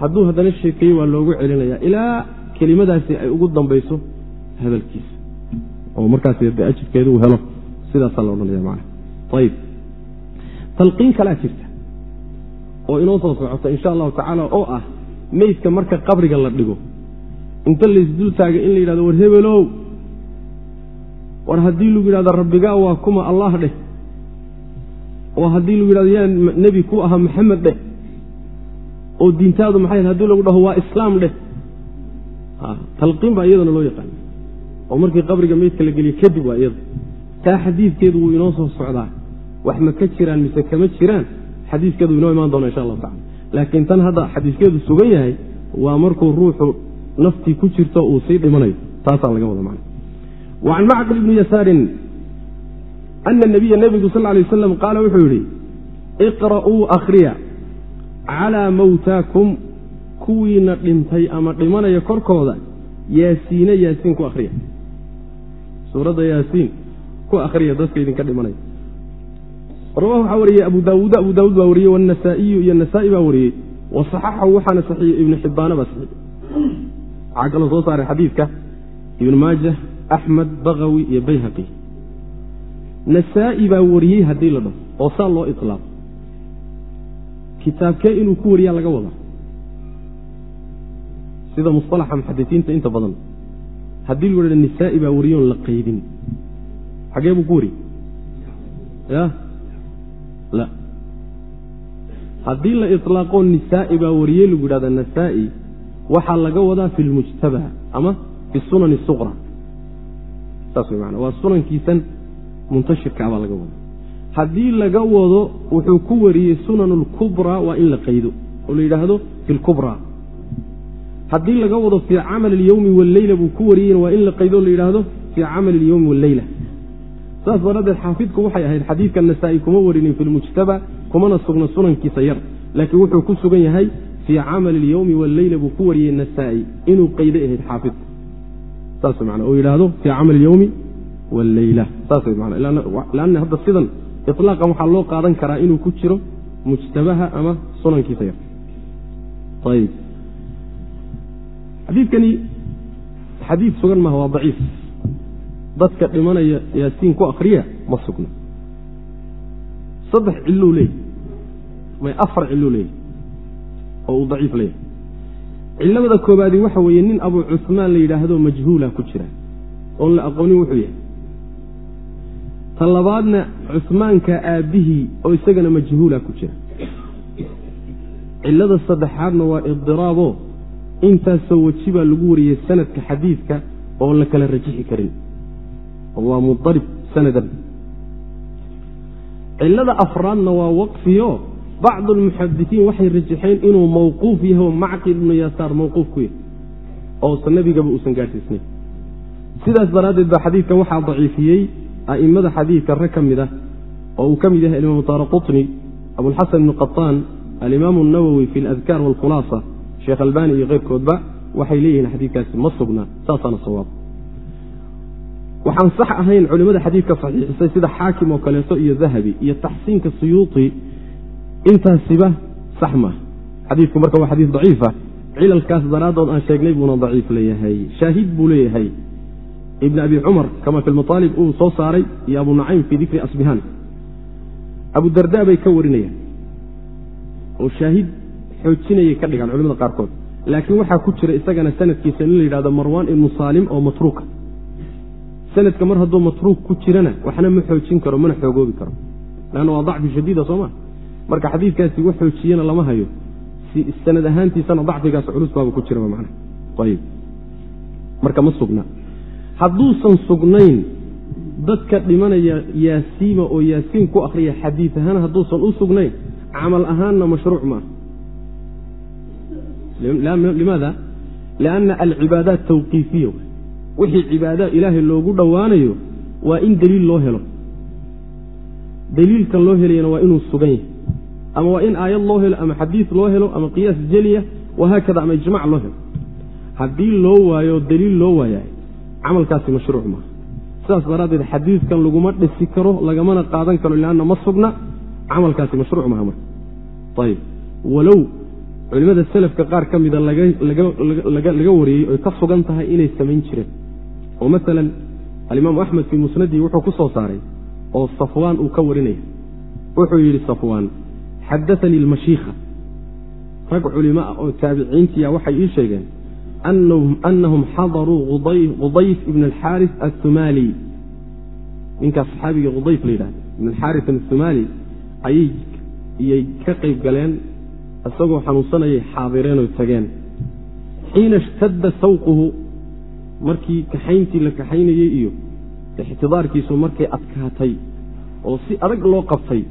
S1: hadduu haddana sheekeeyey waa loogu celinaya ilaa kelimadaasi ay ugu dambayso hadalkiisa oo markaas de ajirkeeda uu helo. Sidaasaa la odhanaya man ayib talqiin kalaa jirta oo inoo soo socota insha allahu tacaala oo ah meydka marka qabriga la dhigo. Inta laysdul taaga in la yidhahdo war hebelow. War haddii lagu yidhahdo rabbigaa waa kuma allah dheh. Oo haddii lagu yidhahdo yaa nebi ku ahaa maxamed dheh oo diintaadu maxay haddii lagu dhaho waa islaam dheh. Talqiin baa iyadana loo yaqaana oo markii qabriga meydka la geliye kadib waa iyada taa xadiidkeedu wuu inoo soo socdaa. Wax ma ka jiraan mise kama jiraan? Xadiiskeedu inoo imaan doona insha allahu tacala laakiin tan hadda xadiiskeedu sugan yahay waa markuu ruuxu naftii ku jirto uu sii dhimanayo. Taasaa laga wada macna. Wa can macqil ibni yasaarin ana nabiya nebigu sal lay waslam qaala wuxuu yidhi iqra'uu akhriya calaa mawtaakum kuwiina dhintay ama dhimanaya korkooda yaasiine yaasiin ku akhriya. Suuradda yaasiin ku akhriya dadka idinka dhimanaya. Rawahu waxaa wariyey abu daawuud abu daawuud baa wariyey wanasaa-iyu iyo nasaa-i baa wariyey wa saxaxahu waxaana saxiiyey ibnu xibbaana baa saxiiy waxaa kaloo soo saaray xadiidka ibnu maajah axmed bakawi iyo bayhaqi. Nasaa-i baa wariyey haddii la dhaho oo saa loo ilaaqo kitaabkee inuu ku wariyaa laga wadaa sida musalaxa muxadisiinta inta badan haddii lu hahda nisaa'i baa wariyoon la qaydin. Xagee buu ku wariyey ya la. Haddii la ilaaqoo nisaa'i baa wariyey lagu yidhahda nasaa'i waxaa laga wadaa fi lmujtaba ama fi sunani suqra. Saas way maana waa sunankiisan muntashirka baa laga wada haddii laga wado wuxuu ku wariyey sunan اlkubraa waa in la qaydo oo la yidhaahdo fi lkubraa haddii laga wado fii camal اlyowmi wاlleyla buu ku wariyeyna waa in la qaydo o la yidhaahdo fii camal اlyowmi wاlleyla saas daraaddeed xaafidku waxay ahayd xadiidka nasaa-i kuma warinin fi lmujtaba kumana sugna sunankiisa yar laakiin wuxuu ku sugan yahay fii camali اlyowmi wاlleyla buu ku wariyey nasaa-i inuu qayday ahayd xaafidku saas man oo yidhaahdo fii camal اlyowmi wاlleyla saas man lanna hadda sidan ilaaqan waxaa loo qaadan karaa inuu ku jiro mujtabaha ama sunankiisa yar. Ayb xadiidkani xadiid sugan maaha waa daciif. Dadka dhimanaya yaasiin ku akriya ma sugna. Saddex cilou leeyahy may afar cilou leeyahy oo uu daciif leeyahy cilamada koobaadi waxa weeye nin abu cusmaan la yidhaahdo majhuula ku jira. Oon la aqoonin wuxuu yahay ta labaadna cusmaanka aabbihii oo isagana majhuula ku jira. Cilada saddexaadna waa idiraabo intaasoo weji baa lagu wariyey sanadka xadiidka oon la kala rajixi karin. Waa mudarib sanadan. Cilada afraadna waa waqfiyo. Bacdu almuxadisiin waxay rajaxeen inuu mawquuf yahay oo macqil ibnu yasaar mawquuf ku yahay. Oosa nebigaba uusan gaadhsiisnayn sidaas daraaddeed baa xadiidkan waxaa daciifiyey a'immada xadiidka rag ka mid ah oo uu ka mid yahay alimaam daaraqutni abulxasan ibnu qataan alimaamu nawowi fi ladkaar waalkhulaasa sheekh albani iyo keyrkoodba waxay leeyihiin xadiidkaasi ma sugnaa saasaana sawaab. Waxaan sax ahayn culimmada xadiidka saxiixisay sida xaakim oo kaleeto iyo dahabi iyo taxsiinka suyuuti intaasiba sax maaha xadiidku marka waa xadiis daciifa ah, cilalkaas daraaddood aan sheegnay buuna daciif leeyahay shaahid buu leeyahay ibn abi cumar kama fi lmaaalib uu soo saaray iyo abu nacaym fii dikri asbihaan abu darda bay ka warinayaan oo shaahid xoojinayay ka dhigaan culimada qaarkood. Laakiin waxaa ku jira isagana sanadkiisa in la yidhahdo marwaan ibnu saalim oo matruuka sanadka mar hadduu matruuk ku jirana waxna ma xoojin karo mana xoogoobi karo. Lanna waa dacfi shadiida sooma marka xadiidkaasi wax xoojiyana lama hayo. Sanad ahaantiisana dacfigaas culus baaba ku jira marka ma sugna hadduusan sugnayn dadka dhimanaya yaasiima oo yaasiin ku akriya xadiid ahaan hadduusan u sugnayn camal ahaanna mashruuc maaha limaada? Lianna alcibaadaat tawqiifiya. Wixii cibaada ilaahay loogu dhowaanayo waa in deliil loo helo. Deliilkan loo helayana waa inuu sugan yahay. Ama waa in aayad loo helo ama xadiid loo helo ama qiyaas jeliya wahaakada ama ijmac loo helo. Haddii loo waayo deliil loo waayaay camalkaasi mashruuc maaha sidaas daraaddeed xadiidkan laguma dhisi karo lagamana qaadan karo lianna ma sugna camalkaasi mashruuc maaha marka. Ayib walow culimmada selafka qaar ka mida laga wariyey oy ka sugan tahay inay samayn jireen. Oo masalan alimaamu axmed fii musnadii wuxuu ku soo saaray oo safwaan uu ka warinaya. Wuxuu yidhi safwaan xadaanii almashiikha. Rag culimo ah oo taabiciintiya waxay ii sheegeen anahum xadaruu qudayf ibn alxaaris athumaali ninkaas saxaabiga qudayf la yidhahda ibn alxaaris athumaali ayay ka qayb galeen isagoo xanuunsanayay xaadireenoo tageen xiina ishtadda sawquhu markii kaxayntii la kaxaynayey iyo ixtidaarkiisu markay adkaatay oo si adag loo qabtay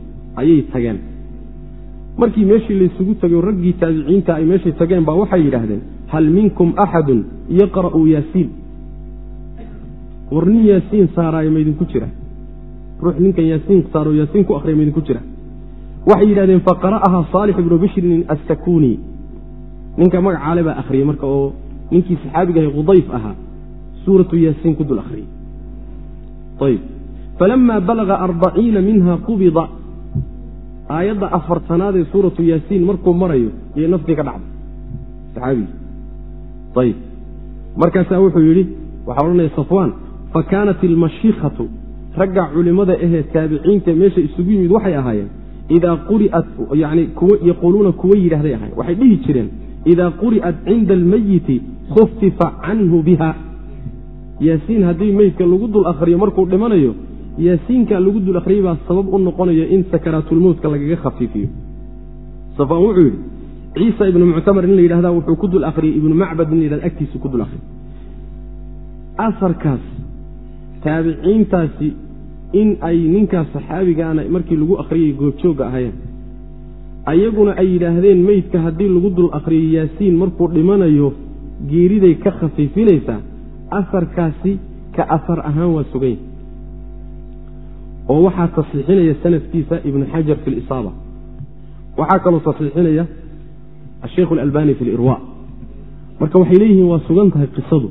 S1: ayay tageen markii meeshii laysugu tegay raggii taabiciinta ay meeshay tageen baa waxay yidhaahdeen hal minkum axadun yaqra'u yaasiin. War nin yaasiin saaraayo maydinku jira. Ruux ninkan yaasiin saaro yaasiin ku akhriya maydinku jira. Waxay yidhahdeen faqara'ahaa saalix ibnu bishrin assakuni ninka magacaale baa akhriyey marka oo ninkii saxaabigahay qudayf ahaa suuratu yaasiin ku dul akhriyey ayb falama balaga arbaciina minha qubida. Aayadda afartanaad ee suuratu yaasiin markuu marayo yay naftii ka dhacday. Saxaabigii ayib markaasaa wuxuu yidhi waxaa odhanaya safwaan fa kaanat ilmashiikhatu ragga culimmada ahee taabiciinta meesha isugu yimid waxay ahaayeen idaa quri'at yani yaquuluuna kuwa yidhahday ahayen waxay dhihi jireen idaa quri'at cinda almayiti khufifa canhu biha. Yaasiin haddii meydka lagu dul akhriyo markuu dhimanayo yaasiinka lagu dul akhriyey baa sabab u noqonaya in sakaraatulmowtka lagaga khafiifiyo. Safaan wuxuu yidhi ciisa ibnu muctamar in la yidhahda wuxuu ku dul akhriyey ibnu macbad in la yidhahda agtiisu ku dul akhriyey asarkaas taabiciintaasi in ay ninkaas saxaabigaana markii lagu akhriyay goobjoogga ahayeen ayaguna ay yidhaahdeen meydka haddii lagu dul akhriyo yaasiin markuu dhimanayo geeriday ka khafiifinaysaa asarkaasi ka asar ahaan waa suganya oo waxaa tasxiixinaya sanadkiisa ibnu xajar fi lisaaba waxaa kaloo tasxiixinaya asheikhu alalbani fi lirwa marka waxay leeyihiin waa sugan tahay qisadu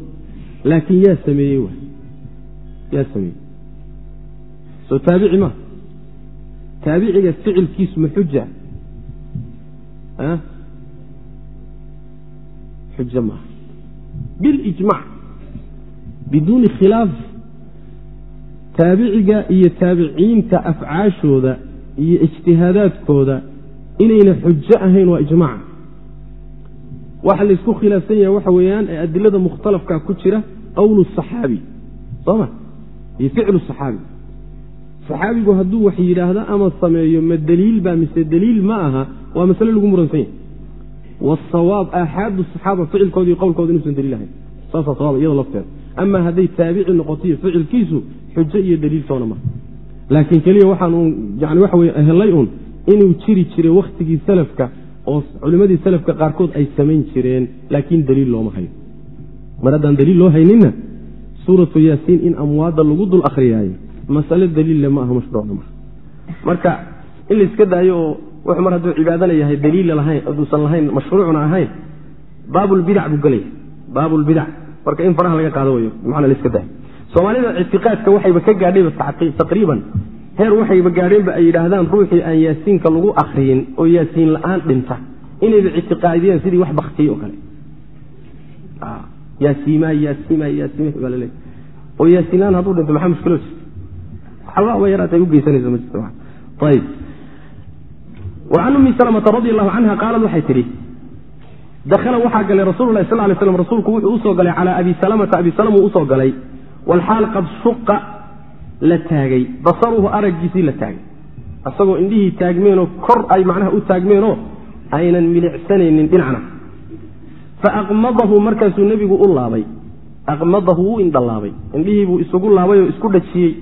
S1: laakiin yaa sameeyey yaa sameeyey soo taabici ma taabiciga ficilkiisu ma xuja xujo maaha bilijmac biduuni khilaaf taabiciga iyo taabiciinta afcaashooda iyo ijtihaadaadkooda inayna xujo ahayn waa ijmaaca waxa laysku khilaafsan yahay waxa weeyaan ee adilada mukhtalafka ku jira qowlu saxaabi. Soo ma iyo ficlu saxaabi. Saxaabigu hadduu wax yidhaahdo ama sameeyo ma deliil baa mise deliil ma aha waa masale lagu muransan yahay. Wasawaab aaxaadu saxaaba ficilkooda iyo qowlkooda inuusan daliil ahayn. Saasaa sawaab iyado lafteeda. Ama hadday taabici noqotoiyo ficilkiisu xujo iyo daliil toona maha laakiin keliya waxaan uun yani waxa weye helay uun inuu jiri jiray wakhtigii salafka oo culimmadii salafka qaarkood ay samayn jireen laakiin daliil looma hayo. Mar haddaan daliil loo hayninna suuratu yaasiin in amwaadda lagu dul akhriyaayo masale daliille ma aha mashruucna maha marka in layska daayo oo wuxuu mar hadduu cibaadana yahay daliilla lahayn hadduusan lahayn mashruucna ahayn baabulbidac buu gelaya baabulbidac marka in faraha laga qaado wayo bimacna la iska daayo soomaalida ictiqaadka waxayba ka gaadhayba taqriiban heer waxayba gaadheenba ay yidhaahdaan ruuxii aan yaasiinka lagu akriyin oo yaasiin la'aan dhinta inayba ictiqaadiyeen sidii wax baktiyey oo kale. Yaasiima yaasiima yaasiima baa laleeya oo yaasiin la'aan hadduu dhinto maxaa mushkilo jirta? Waxba yaraata ay u geysanayso ma jirto ayib wacan ummi salmata radi allahu canha qaalad waxay tidhi dakhala waxaa galay rasuululahi sal lay slam rasuulku wuxuu u soo galay calaa abi salamata abi salama uu u soo galay walxaal qad shuqa la taagay basaruhu araggiisii la taagay. Isagoo indhihii taagmeenoo kor ay macnaha u taagmeenoo aynan milicsanaynin dhinacna fa aqmadahu markaasuu nebigu u laabay. Aqmadahu wuu indhalaabay indhihiibuu isugu laabay oo isku dhajiyey.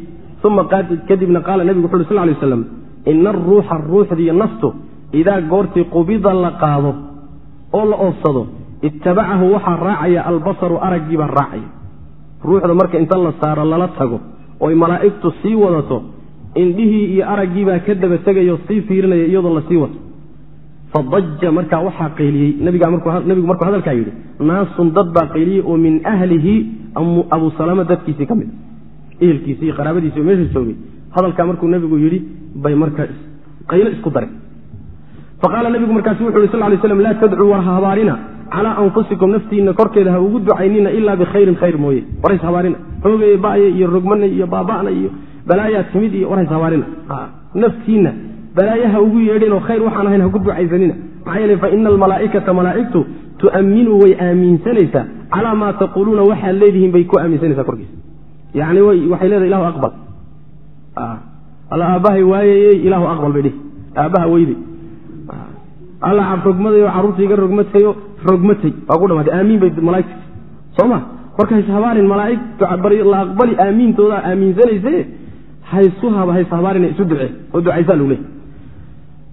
S1: Uma kadibna qaala nebigu wuxu uri sl lay waslam ina aruuxa ruuxdiiyo naftu idaa goortii qubida la qaado oo la oofsado ittabacahu waxaa raacaya albasaru araggii baa raacaya. Ruuxda marka inta la saaro lala tago oy malaa'igtu sii wadato indhihii iyo araggiibaa ka daba tegaya oo sii fiirinaya iyadoo la sii wato fadaja markaa waxaa qayliyey nebigu markuu hadalkaa yidhi naasun dad baa qayliyey oo min ahlihi abu salama dadkiisii ka mid ehelkiisi iyo qaraabadiisi oo meesha joogay hadalkaa markuu nebigu yidhi bay marka qaylo isku dareen faqaala nebigu markaasu wuxu yhi sal lay slam laa tadcuu war ha habaarina calaa anfusikum naftiinna korkeeda ha ugu ducaynina ilaa bikhayrin khayr mooye. Warays habaarina. Hoogay ba'ya iyo rogmana iyo baaba'na iyo balaayaa timid iyo warays habaarina. Naftiinna balaayaha ugu yeedhinoo khayr waxaan ahayn haku ducaysanina. Maxaa yeele fa ina almalaa'ikata malaa'igtu tu'aminu way aaminsanaysaa calaa maa taquuluuna waxaad leedihiin bay ku aaminsanaysaa korkiisa. Yani waxay leedahay ilahu aqbal. Alla aabbahay waayayey ilahu aqbal bay dhihi. Aabbaha weyday alla rogmadayo carruurta iga rogmatayo rogmatay. Waa ku dhamaatay. Aamiin bay malaaigta soo ma? Marka hays habaarin malaaig la aqbali aamiintoodaa aaminsanayse haysu hays habaarina isu ducee oo ducaysaa lagu leey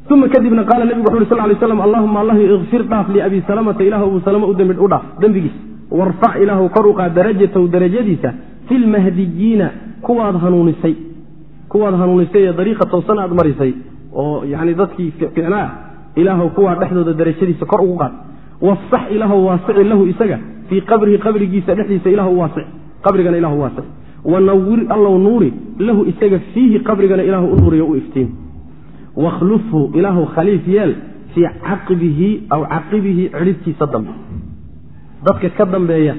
S1: uma kadibna qaala nebigu wuxu uri sal lay slam allahuma allah ikfir dhaaf liabi salamata ilahu abu salama u dhaaf. Dembigiis. Warfac ilaahu kor u darajatahu darajadiisa fi lmahdiyiina kuwaad hanuunisay. Kuwaad hanuunisay ee dariiqa toosan aad marisay oo yani dadkii ficnaa ilaahu kuwaa dhexdooda darajadiisa kor ugu qaad. Wasax ilaahu waasici lahu isaga. Fii qabrihi qabrigiisa dhexdiisa ilahu waasic. Qabrigana ilahu waasic. Wanawir allow nuuri lahu isaga fiihi qabrigana ilaahu u nuuriyo u iftiin. Wakhlufhu ilaahu khaliif yeel fii caqibihi aw caqibihi cidhibtiisa dambe. Dadka ka dambeeya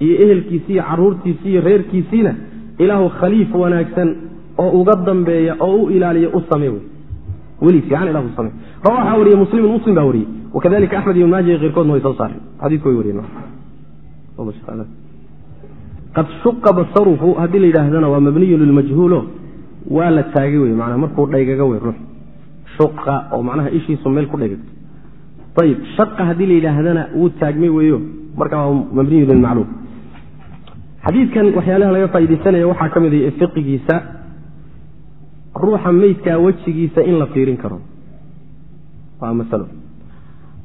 S1: iyo ehelkiisi iyo caruurtiisii iyo reerkiisiina ilaahu khaliif wanaagsan oo uga dambeeya oo u ilaaliya u same wey weli fiican ilahu same rawaxa wariye muslimun muslim baa wariyey. Wakadalika axmed ibn maaja keyrkoodna way soo saareen xadiidku way wariyeen qad shuqa basaruhu haddii la yidhaahdana waa mabniyun lilmajhuulo waa la taagay wey manaa markuu dhaygaga wey ruux. Shuqa oo macnaha ishiisu meel ku dhaygagto ayib shaqa haddii la yidhaahdana wuu taagmay weeyo marka waa mabniyu lilmacluum xadiidkan waxyaalaha laga faaidaysanaya waxaa ka mid a fiqigiisa ruuxa meydkaa wejigiisa in la fiirin karo. Waa masalo.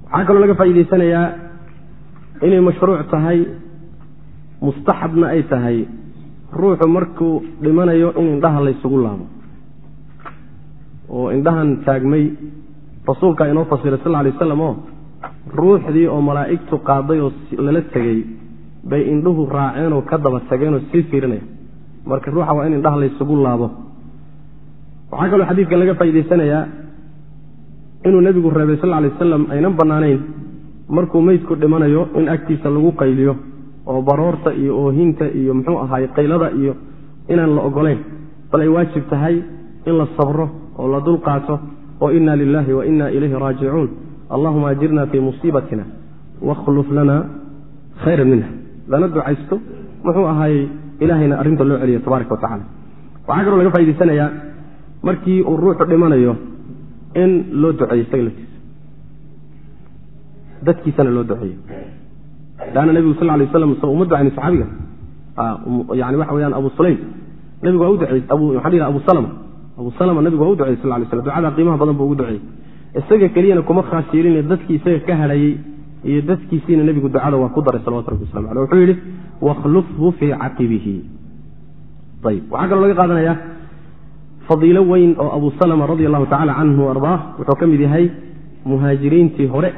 S1: Waxaa kaloo laga faa'idaysanayaa inay mashruuc tahay mustaxabna ay tahay ruuxu markuu dhimanayo in indhaha laysugu laabo. Oo indhahan taagmay rasuulkaa inoo fasiray sal alay waslam oo ruuxdii oo malaa'igtu qaaday oo lala tegey bay indhuhu raaceen oo ka daba tageen oo sii fiirinaya. Marka ruuxa waa in indhaha laysugu laabo waxaa kaloo xadiidkan laga faa'idaysanayaa inuu nebigu reebay sal alay wasalam aynan bannaanayn markuu meydku dhimanayo in agtiisa lagu qayliyo oo baroorta iyo oohinta iyo muxuu ahaay qaylada iyo inaan la ogolayn bal ay waajib tahay in la sabro oo la dulqaato oo inna lilahi wa inna ilayhi raajicuun. Allahuma ajirna fii musiibatina wakhluf lana khayran minha. Lana ducaysto muxuu ahaayey ilaahayna arrinta loo celiyo tabaaraka wa waxaa kaloo laga faa'idaysanayaa markii uu ruuxu dhimanayo in loo duceeyo isaga laftiisa. Dadkiisana loo duceeyo. Laanna nebigu sal lay waslam uma ducayni saxaabiga. Yani waxa weyaan abu sulaym. Nebigu waa u duceeyey maxaa la abu salama. Abu salama nebigu waa u duceeyey sal lay slam ducada qiimaha badan buu ugu duceeyey isaga keliyana kuma khaas yeelin dadkii isaga ka hadhayey iyo dadkiisiina nebigu ducada waa ku daray salawatu rabbi waslamu aleh wuxuu yidhi wakhlufhu fii caqibihi. Ayib waxaa kaloo laga qaadanaya fadiilo weyn oo abu salama radi allahu tacala canhu ardaah wuxuu ka mid yahay muhaajiriintii hore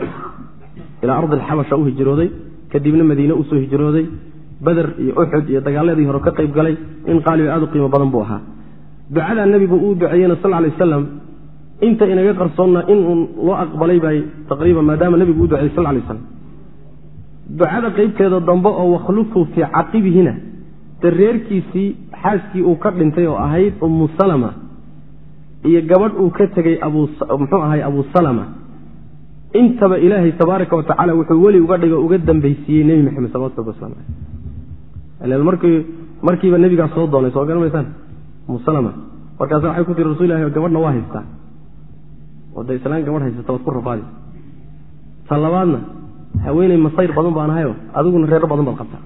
S1: ilaa ardi alxabasha u hijrooday kadibna madiine u soo hijrooday beder iyo uxud iyo dagaaladii hore ka qayb galay in qaaliba aad u qiimo badan buu ahaa. Ducadaa nebigu uu duceeyena sal lay wasalam inta inaga qarsoonna in uun loo aqbalay bay taqriiban maadaama nebigu u duceeyey sal lay slam ducada qeybteeda dambe oo wakhlufhu fii caqibihina de reerkiisii xaaskii uu ka dhintay oo ahayd ummu salama iyo gabadh uu ka tegey muxuu ahay abu salama. Intaba ilaahay tabaaraka watacaala wuxuu weli uga dhigo uga dambaysiiyey nebi maxamed salawatu rabbi waslamu caleyh markii markiiba nebigaa soo doonay soo garamaysaan musalama markaase waxay ku tiri rasul ilahi gabadhna waa haystaa oo de islaan gabadh haysata waad ku rafaadi ta labaadna haweeney masayr badan baan ahayo adiguna reero badan baad qabtaa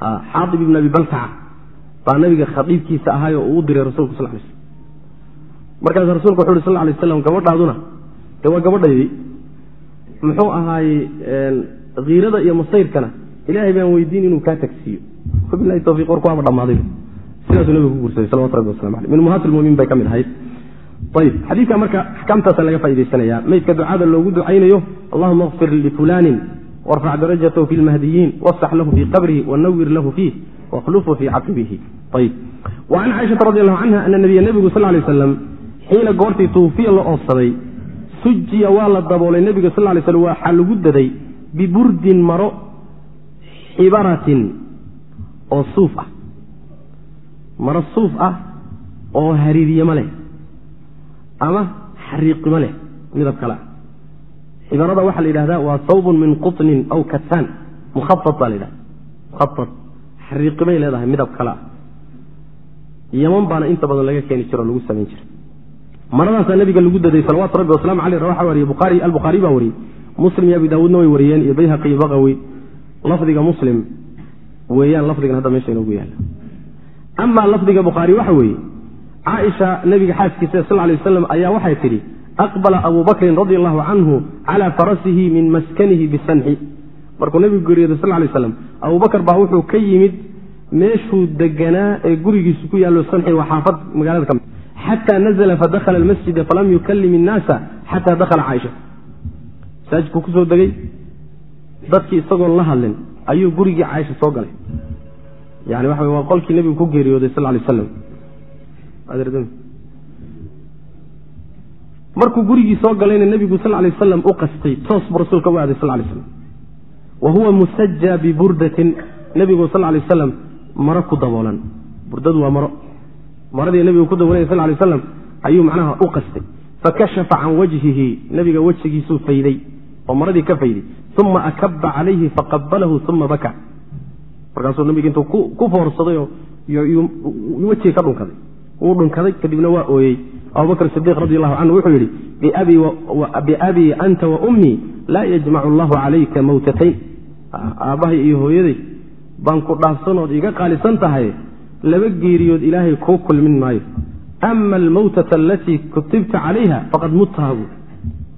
S1: xaaib ibn abi baltaca baa nabiga khadiibkiisa ahaayoo uu u diray rasulku sal lay markaas rasulku wuxu uhi sal lay aslam gabadhaaduna de waa gabadhaydii muxuu ahaayey kiirada iyo masayrkana ilaahay baan weydiin inuu kaa tagsiiyo. Wabilahi tawfiq warku waaba dhammaaday. Sidaasuu nabigu ku guursaday salawatu rabbi waslamu aleyh min ummahaat lmuminiin bay ka mid ahayd. Ayb xadiidka marka axkaamtaasa laga faa'idaysanaya meydka ducada loogu ducaynayo allahuma kfir lifulanin warfac darajatahu fi lmahdiyiin wafsax lahu fii qabrihi wanawir lahu fiih wakhlufhu fii caqibihi ayb wa can caaishata radi allahu canha ana nabiya nebigu sal lay slam xiina goortii tuufiya la oofsaday sujiya waa la daboolay nebiga sal lay slm waxaa lagu daday biburdin maro xibaratin oo suuf ah maro suuf ah oo hariiryamo leh ama xariiqimo leh midab kale ah xibarada waxaa la yidhahdaa waa sawbun min quطnin aw kataan mukhaad baa la yidhahda mukhaad xariiqimay leedahay midab kale ah. Yaman baana inta badan laga keeni jiro lagu samayn jiray. Maradaasaa nabiga lagu daday salawatu rabbi waslamu aleyh waxa wariye buaari albukhaari baa wariyey. Muslim iyo abi daawuudna way wariyeen iyo bayhaqi iyo baqawi. Lafdiga muslim weeyaan lafdigan hadda meesha inoogu yaalla amaa lafdiga bukhaari waxa weeye caaisha nabiga xaaskiisa sal lay waslam ayaa waxay tidhi aqbala abu bakrin radi allahu canhu cala farasihi min maskanihi bisanxi markuu nabigu geeriyooday sal lay slam abubakar baa wuxuu ka yimid meeshuu deganaa ee gurigiisu ku yaallo sanxi waa xaafad magaalada ka mid xata nazla fadakhala almasjida falam yukalim innaasa xata dakhala caaisha masaajidkuu ku soo degay. Dadkii isagoon la hadlin ayuu gurigii caaisha soo galay. Yani waxa waa qolkii nebigu ku geeriyooday sal lay aslam markuu gurigii soo galayna nebigu sal lay aslam u qastay toos buu rasuulka u aaday sal lay slam wa huwa musaja biburdatin nebigu sal lay aslam maro ku daboolan. Burdadu waa maro. Maradii nebigu ku daboolay sal lay aslam ayuu macnaha u qastay. Fakashafa can wajhihi nebiga wejigiisuu fayday oo maradii ka fayday. Uma akaba calayhi faqabalahu uma baka. Markaasuu nabiga intuu ku foorsaday oo wejiga ka dhunkaday. Wuu dhunkaday kadibna waa ooyey abubakr sidiiq radi allahu canhu wuxuu yidhi biabii anta wa ummii laa yajmacu allahu calayka mawtatayn. Aabbahay iyo hooyaday baan ku dhaafsanood iga qaalisan tahay laba geeriyood ilaahay kuu kulmin maayo. Ama almawtata alatii kutibta calayha faqad muttaa buu.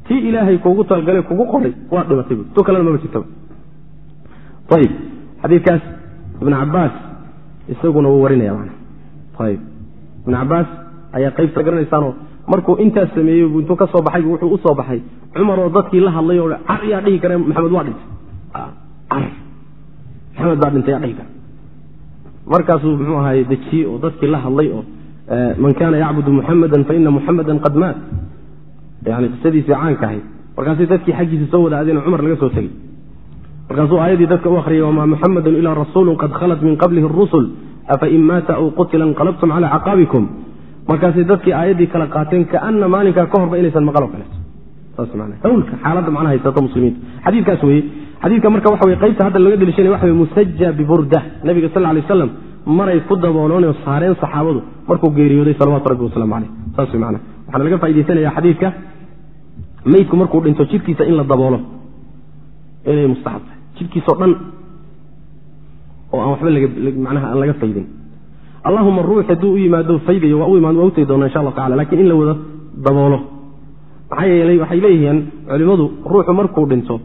S1: Tii ilaahay kuugu talgalay kugu qoray waa dhimatay bu tu kalena mama jirtaba ayib xadiidkaas ibn cabaas isaguna wuu warinaya man ayib ibn cabaas ayaa qaybta garanaysaanoo markuu intaas sameeyey intuu ka baxay wuxuu u baxay. Cumar oo dadkii la hadlay oo car yaa dhihi kare maxamed waa dhintay. Car. Maxamed baa dhintay yaa dhihi kare markaasuu muxuu ahaay dejiyey oo dadkii la hadlay oo man kaana yacbudu muxamada faina muxamadan qad maat. Yani qisadiisii caanka ahayd. Markaasay dadkii xaggiisa soo wada aadeen cumar laga soo tegey. Markaasuu aayaddii dadka u akhriyay wamaa muxamadun ilaa rasuulu qad khalat min qablihi rusul afain maata aw qutila inqalabtum cala caqaabikum markaasay dadkii aayaddii kala qaateen kaana maalinkaa ka horba inaysan maqal oo kaleeto hawlka xaaladda macnaha haysato muslimiinta. Xadiidkaas weye xadiidka marka waxa weye qaybta hadda laga deliishanaya waxa weye musaja biburda. Nabiga sal lay waslam maray ku dabooloonoo saareen saxaabadu markuu geeriyooday salawatu rabbi waslamu caleyh saas wey macana waxaana laga faa'idaysanaya xadiidka meydku markuu dhinto jidhkiisa in la daboolo. Inay mustaxab tahay jidhkiisao dhan oo aan waxba manaha aan laga faydin allahuma ruux hadduu u yimaado faydayo waa waa utagi doona insha allahu tacala laakiin in la wada daboolo. Maxaa yeelay waxay leeyihiin culimmadu ruuxu markuu dhinto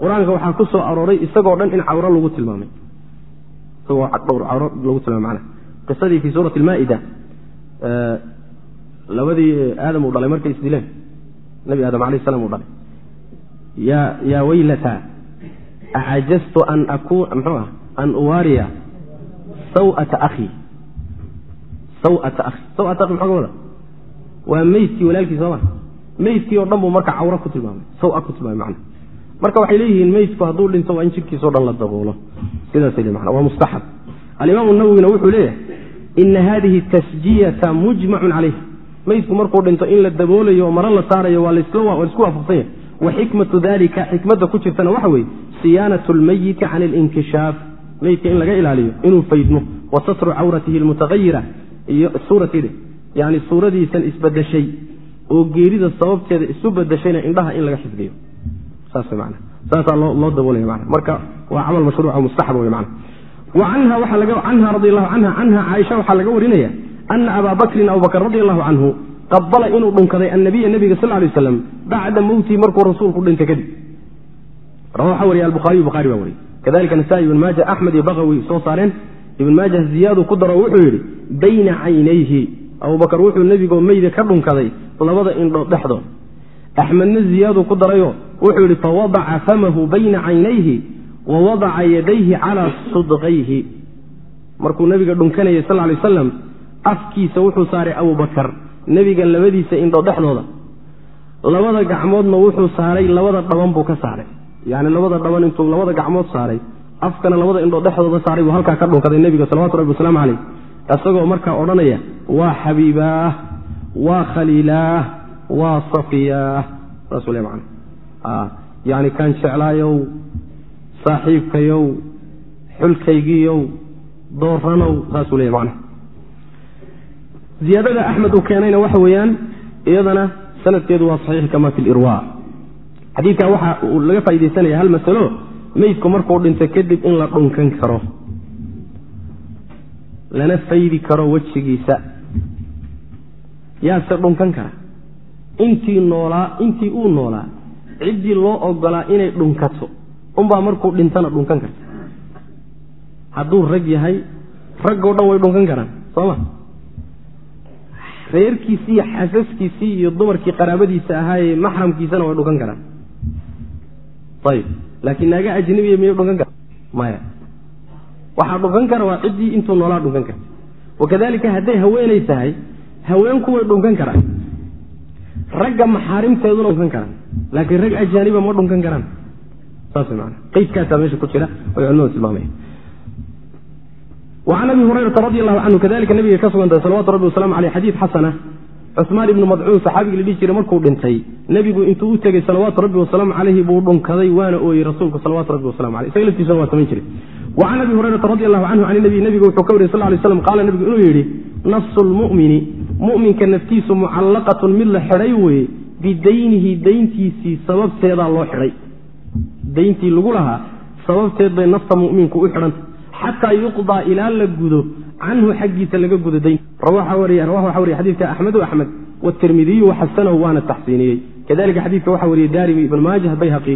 S1: qur'aanka waxaa ku soo arooray isagoo dhan in cawro lagu tilmaamay. Isagoo dhowr cawro lagu tilmaamay manaa qisadii fii suurati almaa'ida labadii aadam uu dhalay markay isdileen. Nabi aadam alayh salam uu dhalay. Ya yaa waylata acajaztu an akun mxuu ah an uwaariya sawata ahi sawata mxaa ka wada waa meydkii walaalkii sooma meydkii oo dhan buu marka cawro ku tilmaamay sawa ku tilmaamay macna. Marka waxay leeyihiin meydku hadduu dhinto waa in jidhkiisao dhan la daboolo. Sidaasay le mana waa mustaxab. Alimaamu nawowina wuxuu leeyahay ina hadihi tasjiyata mujmacun calayh meydku markuu dhinto in la daboolayo oo maro la saarayo waa la isku waafaqsan yahay. Wa xikmatu dalika xikmadda ku jirtana waxa weeye siyaanatu lmayiti can alinkishaaf meydka in laga ilaaliyo inuu faydmo. Wa satru cawratihi almutahayira iyo suuratide yani suuradiisan isbadeshay oo geerida sababteeda isu badashayna indhaha in laga xifdiyo. Saasaa loo daboolaya marka waa camal mashruuca mustaxab wey man canha caaisha waxaa laga warinaya ana abaa bakrin abubakr radi allahu canhu qabala inuu dhunkaday annabiya nabiga sal lay aslam bacda mowtihi markuu rasuulku dhintay kadib. Waxaa wariya albuhariy buhari baa wariy kadalika nasaai ibn maaja axmed iyo bakawi soo saareen ibn maaja ziyaadu ku daro wuxuu yidhi bayna caynayhi. Abubakar wuxuu nebigoo meyda ka dhunkaday labada indhood dhexdood axmedna ziyaadu ku darayo wuxuu yidhi fawadaca famahu bayna caynayhi wa wadaca yadayhi calaa sudqayhi markuu nebiga dhunkanayay sal lay wasalam afkiisa wuxuu saaray abubakar nebiga labadiisa indhood dhexdooda. Labada gacmoodna wuxuu saaray labada dhaban buu ka saaray. Yani labada dhaban intuu labada gacmood saaray afkana labada indhood dhexdooda saaray buu halkaa ka dhunkaday nebiga salawatu rabbi wasalaamu caleyh isagoo markaa odhanaya waa xabiibaah waa khaliilaah waa safiyaah saasuu le man yani kaan jeclaayow saaxiibkayow xulkaygiiyow dooranow saasuu leeya man ziyaadada axmed uu keenayna waxa weeyaan iyadana sanadkeedu waa saxiix kama fi lirwa xadiidkan waxa laga faa'idaysanaya hal masalo meydku markuu dhinto kadib in la dhunkan karo lana faydi karo wejigiisa. Yaase dhunkan kara. Intii noolaa intii uu noolaa ciddii loo ogolaa inay dhunkato unbaa markuu dhintana dhunkan karta hadduu rag yahay raggoo dhan way dhunkan karaan sooma reerkiisii iyo xasaskiisii iyo dumarkii qaraabadiisa ahaayee maxramkiisana way dhunkan karaan. Ayib laakiin naaga ajnabiya miyay dhunkan kara maya. Waxaa dhunkan kara waa ciddii intuu noolaa dhunkan karta wakadalika hadday haweenay tahay haweenku way dhunkan karaan. Ragga maxaarimteeduna dhunkan karaan. Laakiin rag ajaaniba ma dhunkan karaan. Saas man qeydkaasaa meesha ku jira way culimadu tilmaamaya. وcan abi hurayrata radi allahu canhu kadalika nabiga ka sugantay salawatu rabbi wasalamu aleyh xadiid xasana cusmaan ibnu madcuun saxaabigii la dhihi jiray markuu dhintay nebigu intuu u tegey salawaatu rabbi wasalaamu caleyhi buu dhunkaday waana ooyey rasuulku salawatu rabbi wasalamu aleyh isaga laftiisana waa samayn jiray. Wacan abi hurayrata radi allahu canhu can nabiy nebigu wuxuu ka wariyay sal lay slam qaala nebigu inuu yidhi nafsu lmu'mini mu'minka naftiisu mucallaqatun mid la xidhay weeye bidaynihi dayntiisii sababteedaa loo xidhay. Dayntii lagu lahaa sababteed bay nafta muminku u xidhanta xataa yuqdaa ilaa la gudo canhu xaggiisa laga gudo dayn rawaxa wariya xadiidka axmedu axmed watirmidiyu waxasanahu waana taxsiiniyey. Kadalika xadiidka waxaa wariyey daarimi ibn maajah bayhaqi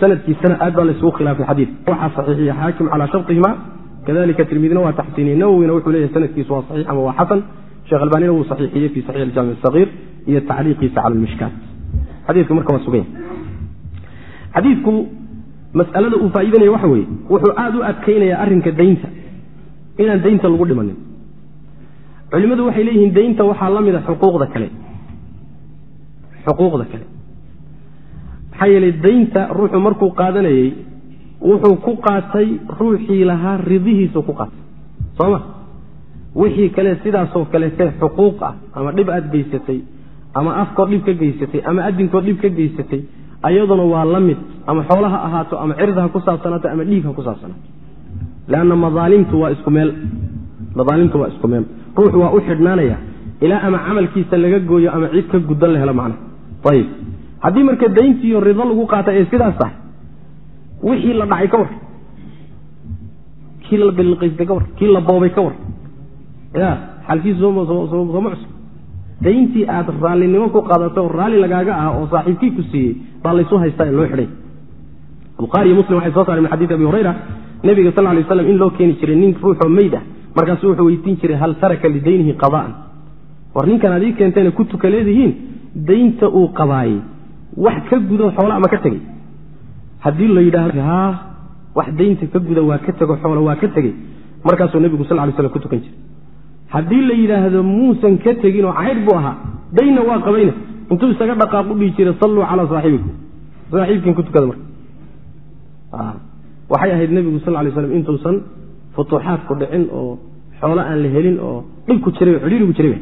S1: sanadkiisana aad baa laysugu khilaafay xadiid. Waxaa saxiixiya xaakim calaa sharطihima kadalika tirmidina waa taxsiiniyey nawowina wuxuu leeyahy sanadkiisu waa saxiix ama waa xasan. Sheekh albanina wuu saxiixiyey fi saxiix aljaamic sagiir iyo tacliiqiisa cala lmishkaat xadiidku marka waa sugan xadiidku masalada uu faa'iidanaya waxa weeye wuxuu aada u adkaynayaa arrinka daynta inaan daynta lagu dhimanin. Culimmadu waxay leeyihiin daynta waxaa la mida xuquuqda kale. Xuquuqda kale. Maxaa yeelay daynta ruuxu markuu qaadanayey wuxuu ku qaatay ruuxii lahaa ridihiisu ku qaatay. Soo ma? Wixii kale sidaasoo kaleete xuquuq ah ama dhib aad geysatay ama afkood dhib ka geysatay ama adinkood dhib ka geysatay ayaduna waa la mid. Ama xoolo ha ahaato ama cirda ha ku saabsanaato ama dhiig ha ku saabsanaato leanna madaalimtu waa isku meel madaalimtu waa isku meel ruuxu waa u xidhnaanaya ilaa ama camalkiisa laga gooyo ama cid ka gudan la helo macna ayib haddii marka dayntiiyo rido lagu qaata ee sidaas tahay wixii la dhacay ka war kii la bilqaystay ka war kii la boobay ka war ya xalkiisu sooma cusub dayntii aad raallinimo ku qaadato oo raalli lagaaga ah oo saaxiibkii ku siiyey baa laysu haystaa loo xidhay buhaari muslim waxay soo saaren min xadii abi hurayra nebiga sal lay slam in loo keeni jiray nin ruuxoo meyd ah markaasuu wuxuu weydiin jiray hal taraka lidaynihi qada'an war ninkan aad ii keentayna ku tuka leedihiin daynta uu qabaayey. Wax ka gudo xoola ama ka tegey? Haddii la yidhaahdo ha wax daynta ka guda waa ka tego xoola waa ka tegey. Markaasuu nebigu sal lay slam ku tukan jiray. Haddii la yidhaahdo muusan ka teginoo caydh buu ahaa daynna waa qabayna. Intuu isaga dhaqaaq u dhihi jiray salluu calaa saaxibikum. Saaxiibkiin ku tukada marka waxay ahayd nebigu sal lay slam intuusan futuuxaadku dhicin oo xoolo aan la helin oo dhibku jiray cidhiirigu jiray.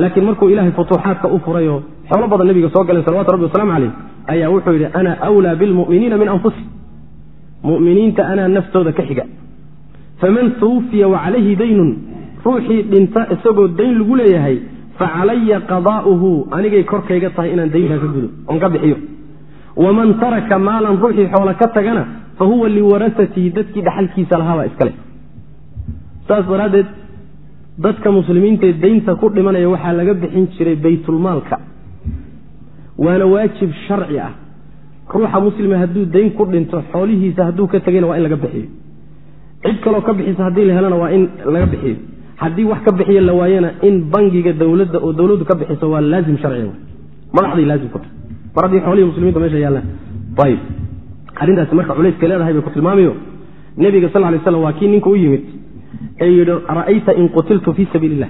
S2: Laakiin markuu ilaahay futuuxaadka u furayoo xoolo badan nebiga soo galeen salawatu rabbi wasalaamu caleyh ayaa wuxuu yidhi ana wlaa bilmu'miniina min anfusi mu'miniinta anaa naftooda ka xiga. Faman tuwfiya wa calayhi daynun. Ruuxii dhinta isagoo dayn lagu leeyahay fa calaya qadaa'uhu anigay korkayga tahay inaan daynkaa ka gudo oon ka bixiyo. Waman taraka maalan ruuxii xoola ka tagana fa huwa liwarasatii dadkii dhaxalkiisa lahaabaa iskale saas daraaddeed dadka muslimiintaee daynta ku dhimanaya waxaa laga bixin jiray baytulmaalka waana waajib sharci ah ruuxa muslima hadduu dayn ku dhinto xoolihiisa hadduu ka tegayna waa in laga bixiyo cid kaloo ka bixisa haddii la helana waa in laga bixiyo haddii wax ka bixiya la waayana in bangiga dowladda oo dowladdu ka bixiso waa laazim sharciga madaxday laazim ku tahay mar xoolihii muslimiinta meesha yaallaan ayib arrintaasi marka culayska leedahay bay ku tilmaamayo. Nebiga sal lay slam waa kii ninka u yimid. Ee yidhi ra'ayta in qutiltu fii sabiili illah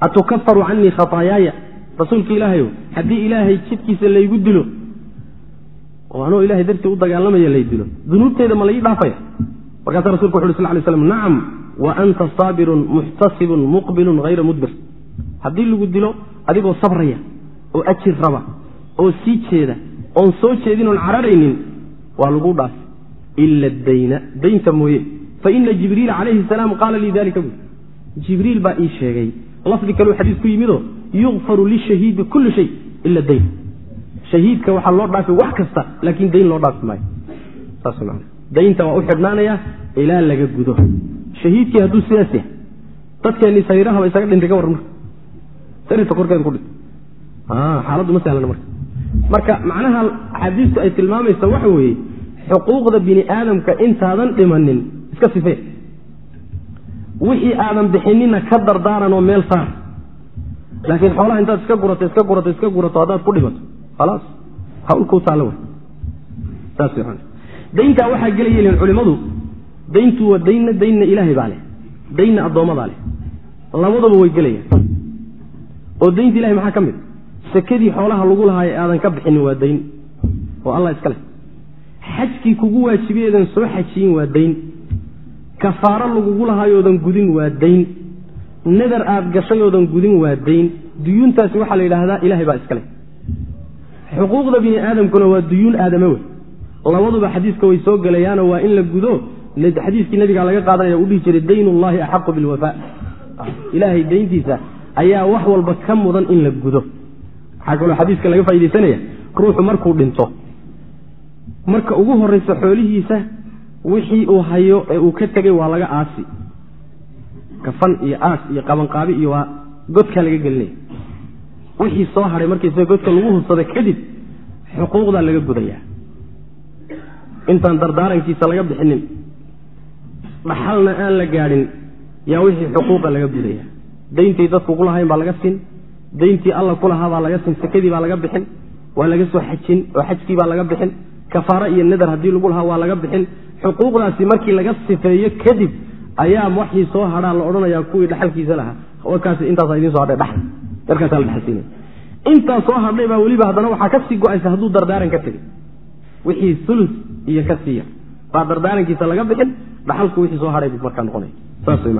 S2: atukafaru canii khataayaaya rasuulka ilaahayow haddii ilaahay jidkiisa laygu dilo oo anoo ilahay dartii u dagaalamaya lay dilo dunuubteeda ma laii dhaafaya? Markaasa rasulku wuxu uri sal lay slam nacam wa anta saabirun muxtasibun muqbilun hayra mudbir. Haddii lagu dilo adigoo sabraya oo ajir raba oo sii jeeda oon soo jeedin oon cararaynin waa lagu dhaaf ila dayna. Daynta mooye. Faina jibriila calayhi salaam qaala lii dalika bu jibriil baa ii sheegay. Lafdi kaleu xadiis ku yimidoo yukfaru lishahiidi kulli shay ila dayn. Shahiidka waxaa loo dhaafi wax kasta laakiin dayn loo dhaafi maayo. Saas man daynta waa u xidhnaanaya ilaa laga gudo. Shahiidkii hadduu sidaas yahay dadkeenii sariirahaba isaga dhintay ka warran marka sariirta korkeeda ku dhintay xaaladdu ma sahlana marka marka macnaha axaadiistu ay tilmaamaysa waxa weeye xuquuqda bini aadamka intaadan dhimanin iska sifee wixii aadan bixinina ka dardaaran oo meel saar laakiin xoolaha intaad iska gurato iska gurato iska gurato haddaad ku dhimato khalaas hawl kuu taalla dayntaa waxaa gelaya lihin culimmadu dayntu waa daynna daynna ilaahay baa leh daynna addoommadaa leh. Labadaba way gelayaan. Oo daynta ilahay maxaa ka mid sekadii xoolaha lagu lahaa aadan ka bixinin waa dayn oo allah iska leh. Xajkii kugu waajibiyeedan soo xajiyin waa dayn. Kafaaro lagugu lahaayoodan gudin waa dayn. Nadar aad gashayoodan gudin waa dayn. Duyuuntaasi waxaa la yidhaahdaa ilahay baa iska leh. Xuquuqda bini aadamkuna waa duyuun aadame wey. Labaduba xadiiska way soo gelayaano waa in la gudo. Xadiiskii nabiga laga qaadanaya u dhihi jiray dayn ullahi axaqu bilwafa ilaahay dayntiisa ayaa wax walba ka mudan in la gudo waxaa kaloo xadiiska laga faa'idaysanaya ruuxu markuu dhinto marka ugu horraysa xoolihiisa wixii uu hayo ee uu ka tegay waa laga aasi. Kafan iyo aas iyo qabanqaabi iyo waa godkaa laga gelinaya. Wixii soo hadhay markiisa godka lagu hubsada kadib xuquuqdaa laga gudayaa. Intaan dardaarankiisa laga bixinin dhaxalna aan la gaadhin yaa wixii xuquuqa laga gudaya dayntii dadku kulahayn baa laga sin dayntii alla kulahaa baa laga sin sekadii baa laga bixin waa laga soo xajin oo xajkii baa laga bixin. Kafaaro iyo nadar haddii lagu lahaa waa laga bixin. Xuquuqdaasi markii laga sifeeyo kadib ayaa waxii soo hadhaa la odhanaya kuwii dhaxalkiisa lahaa. Warkaasi intaasa idiin so hadhay dhaxal. Markaasaa la dhaxalsiinaya intaa soo hadhay baa weliba haddana waxaa ka sii go'aysa hadduu dardaaran ka wixii ulus iyo ka siiya. Baa dardaarankiisa laga bixin dhaxalku wixii soo hadhay buu markaa noqonaya saas way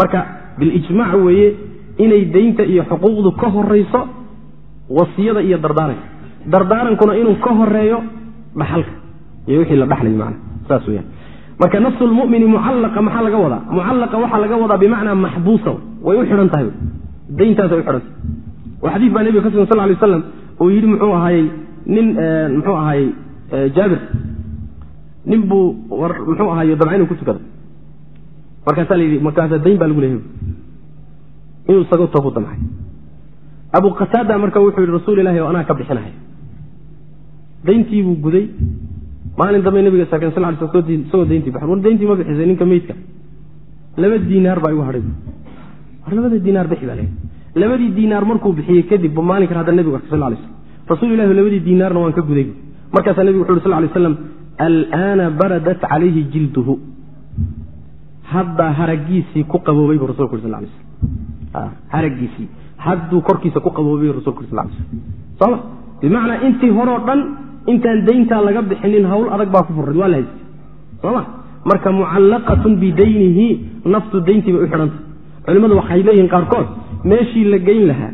S2: marka bilijmaac weeye inay daynta iyo xuquuqdu ka horayso wasiyada iyo dardaaranka dardaarankuna inuu ka horeeyo dhaxalka iyo wixii la dhaxlay macana saas weyaan marka nafsu lmumini mucallaqa maxaa laga wadaa? Mucallaqa waxaa laga wadaa bimacnaa maxbuusa way u xidhan tahay. Dayntaas way u xidhan tahay. Oo xadiis baa nebiga ka sugan sal lay aslam uu yidhi muxuu ahaayey nin muxuu ahaayey jaabir. Nin buu muxuu ahaaye dabca ku tukado markaasaa la yidhi markaasaa dayn baa lagu leehay inuu isaga togu damcay abu qataada marka wuxuu yidhi rasuul ilahi oo anaa ka bixinahay dayntii buu guday. Maalin dambe nabiga saaken sal l sl isagoo dayntii baxan war dayntii ma bixisay ninka meydka. Laba diinaar baa igu hadhay war labada diinaar bixi baa leehay labadii diinaar markuu bixiyey kadib bu maalin kale hadda nebigu arkay sal lay slam rasuul ilahi labadii diinaarna waan ka guday. Markaasaa nebigu wuxu uri sal lay slam alaana baradat calayhi jilduhu. Haddaa haragiisii ku qaboobay bu rasulku uri sal lay slam haragiisii hadduu korkiisa ku qaboobay rasulku uri sal slam sooma bimacnaa intii horeo dhan intaan dayntaa laga bixinin hawl adag baa ku furray waa la haystay. Sooma marka mucallaqatun bidaynihi naftu dayntii bay u xidhantay. Culimmadu waxay leeyihiin qaarkood meeshii la geyn lahaa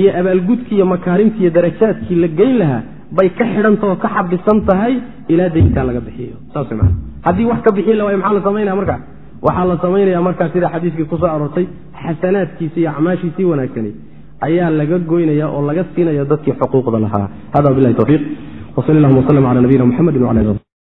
S2: iyo abaalgudkii iyo makaarimtii iyo darajaadkii la geyn lahaa bay ka xidhantaoo ka xabisan tahay ilaa dayntaa laga bixiyo. Saas maa haddii wax ka bixin la waayo maxaa la samaynaya markaa waxaa la samaynaya markaa sida xadiiskii ku soo aroortay xasanaadkiisi iyo acmaashiisii wanaagsani ayaa laga goynaya oo laga siinaya dadkii xuquuqda lahaa. Hada bilahi towfiiq wsal llahuma wslm cala nabiyina mxamedi wala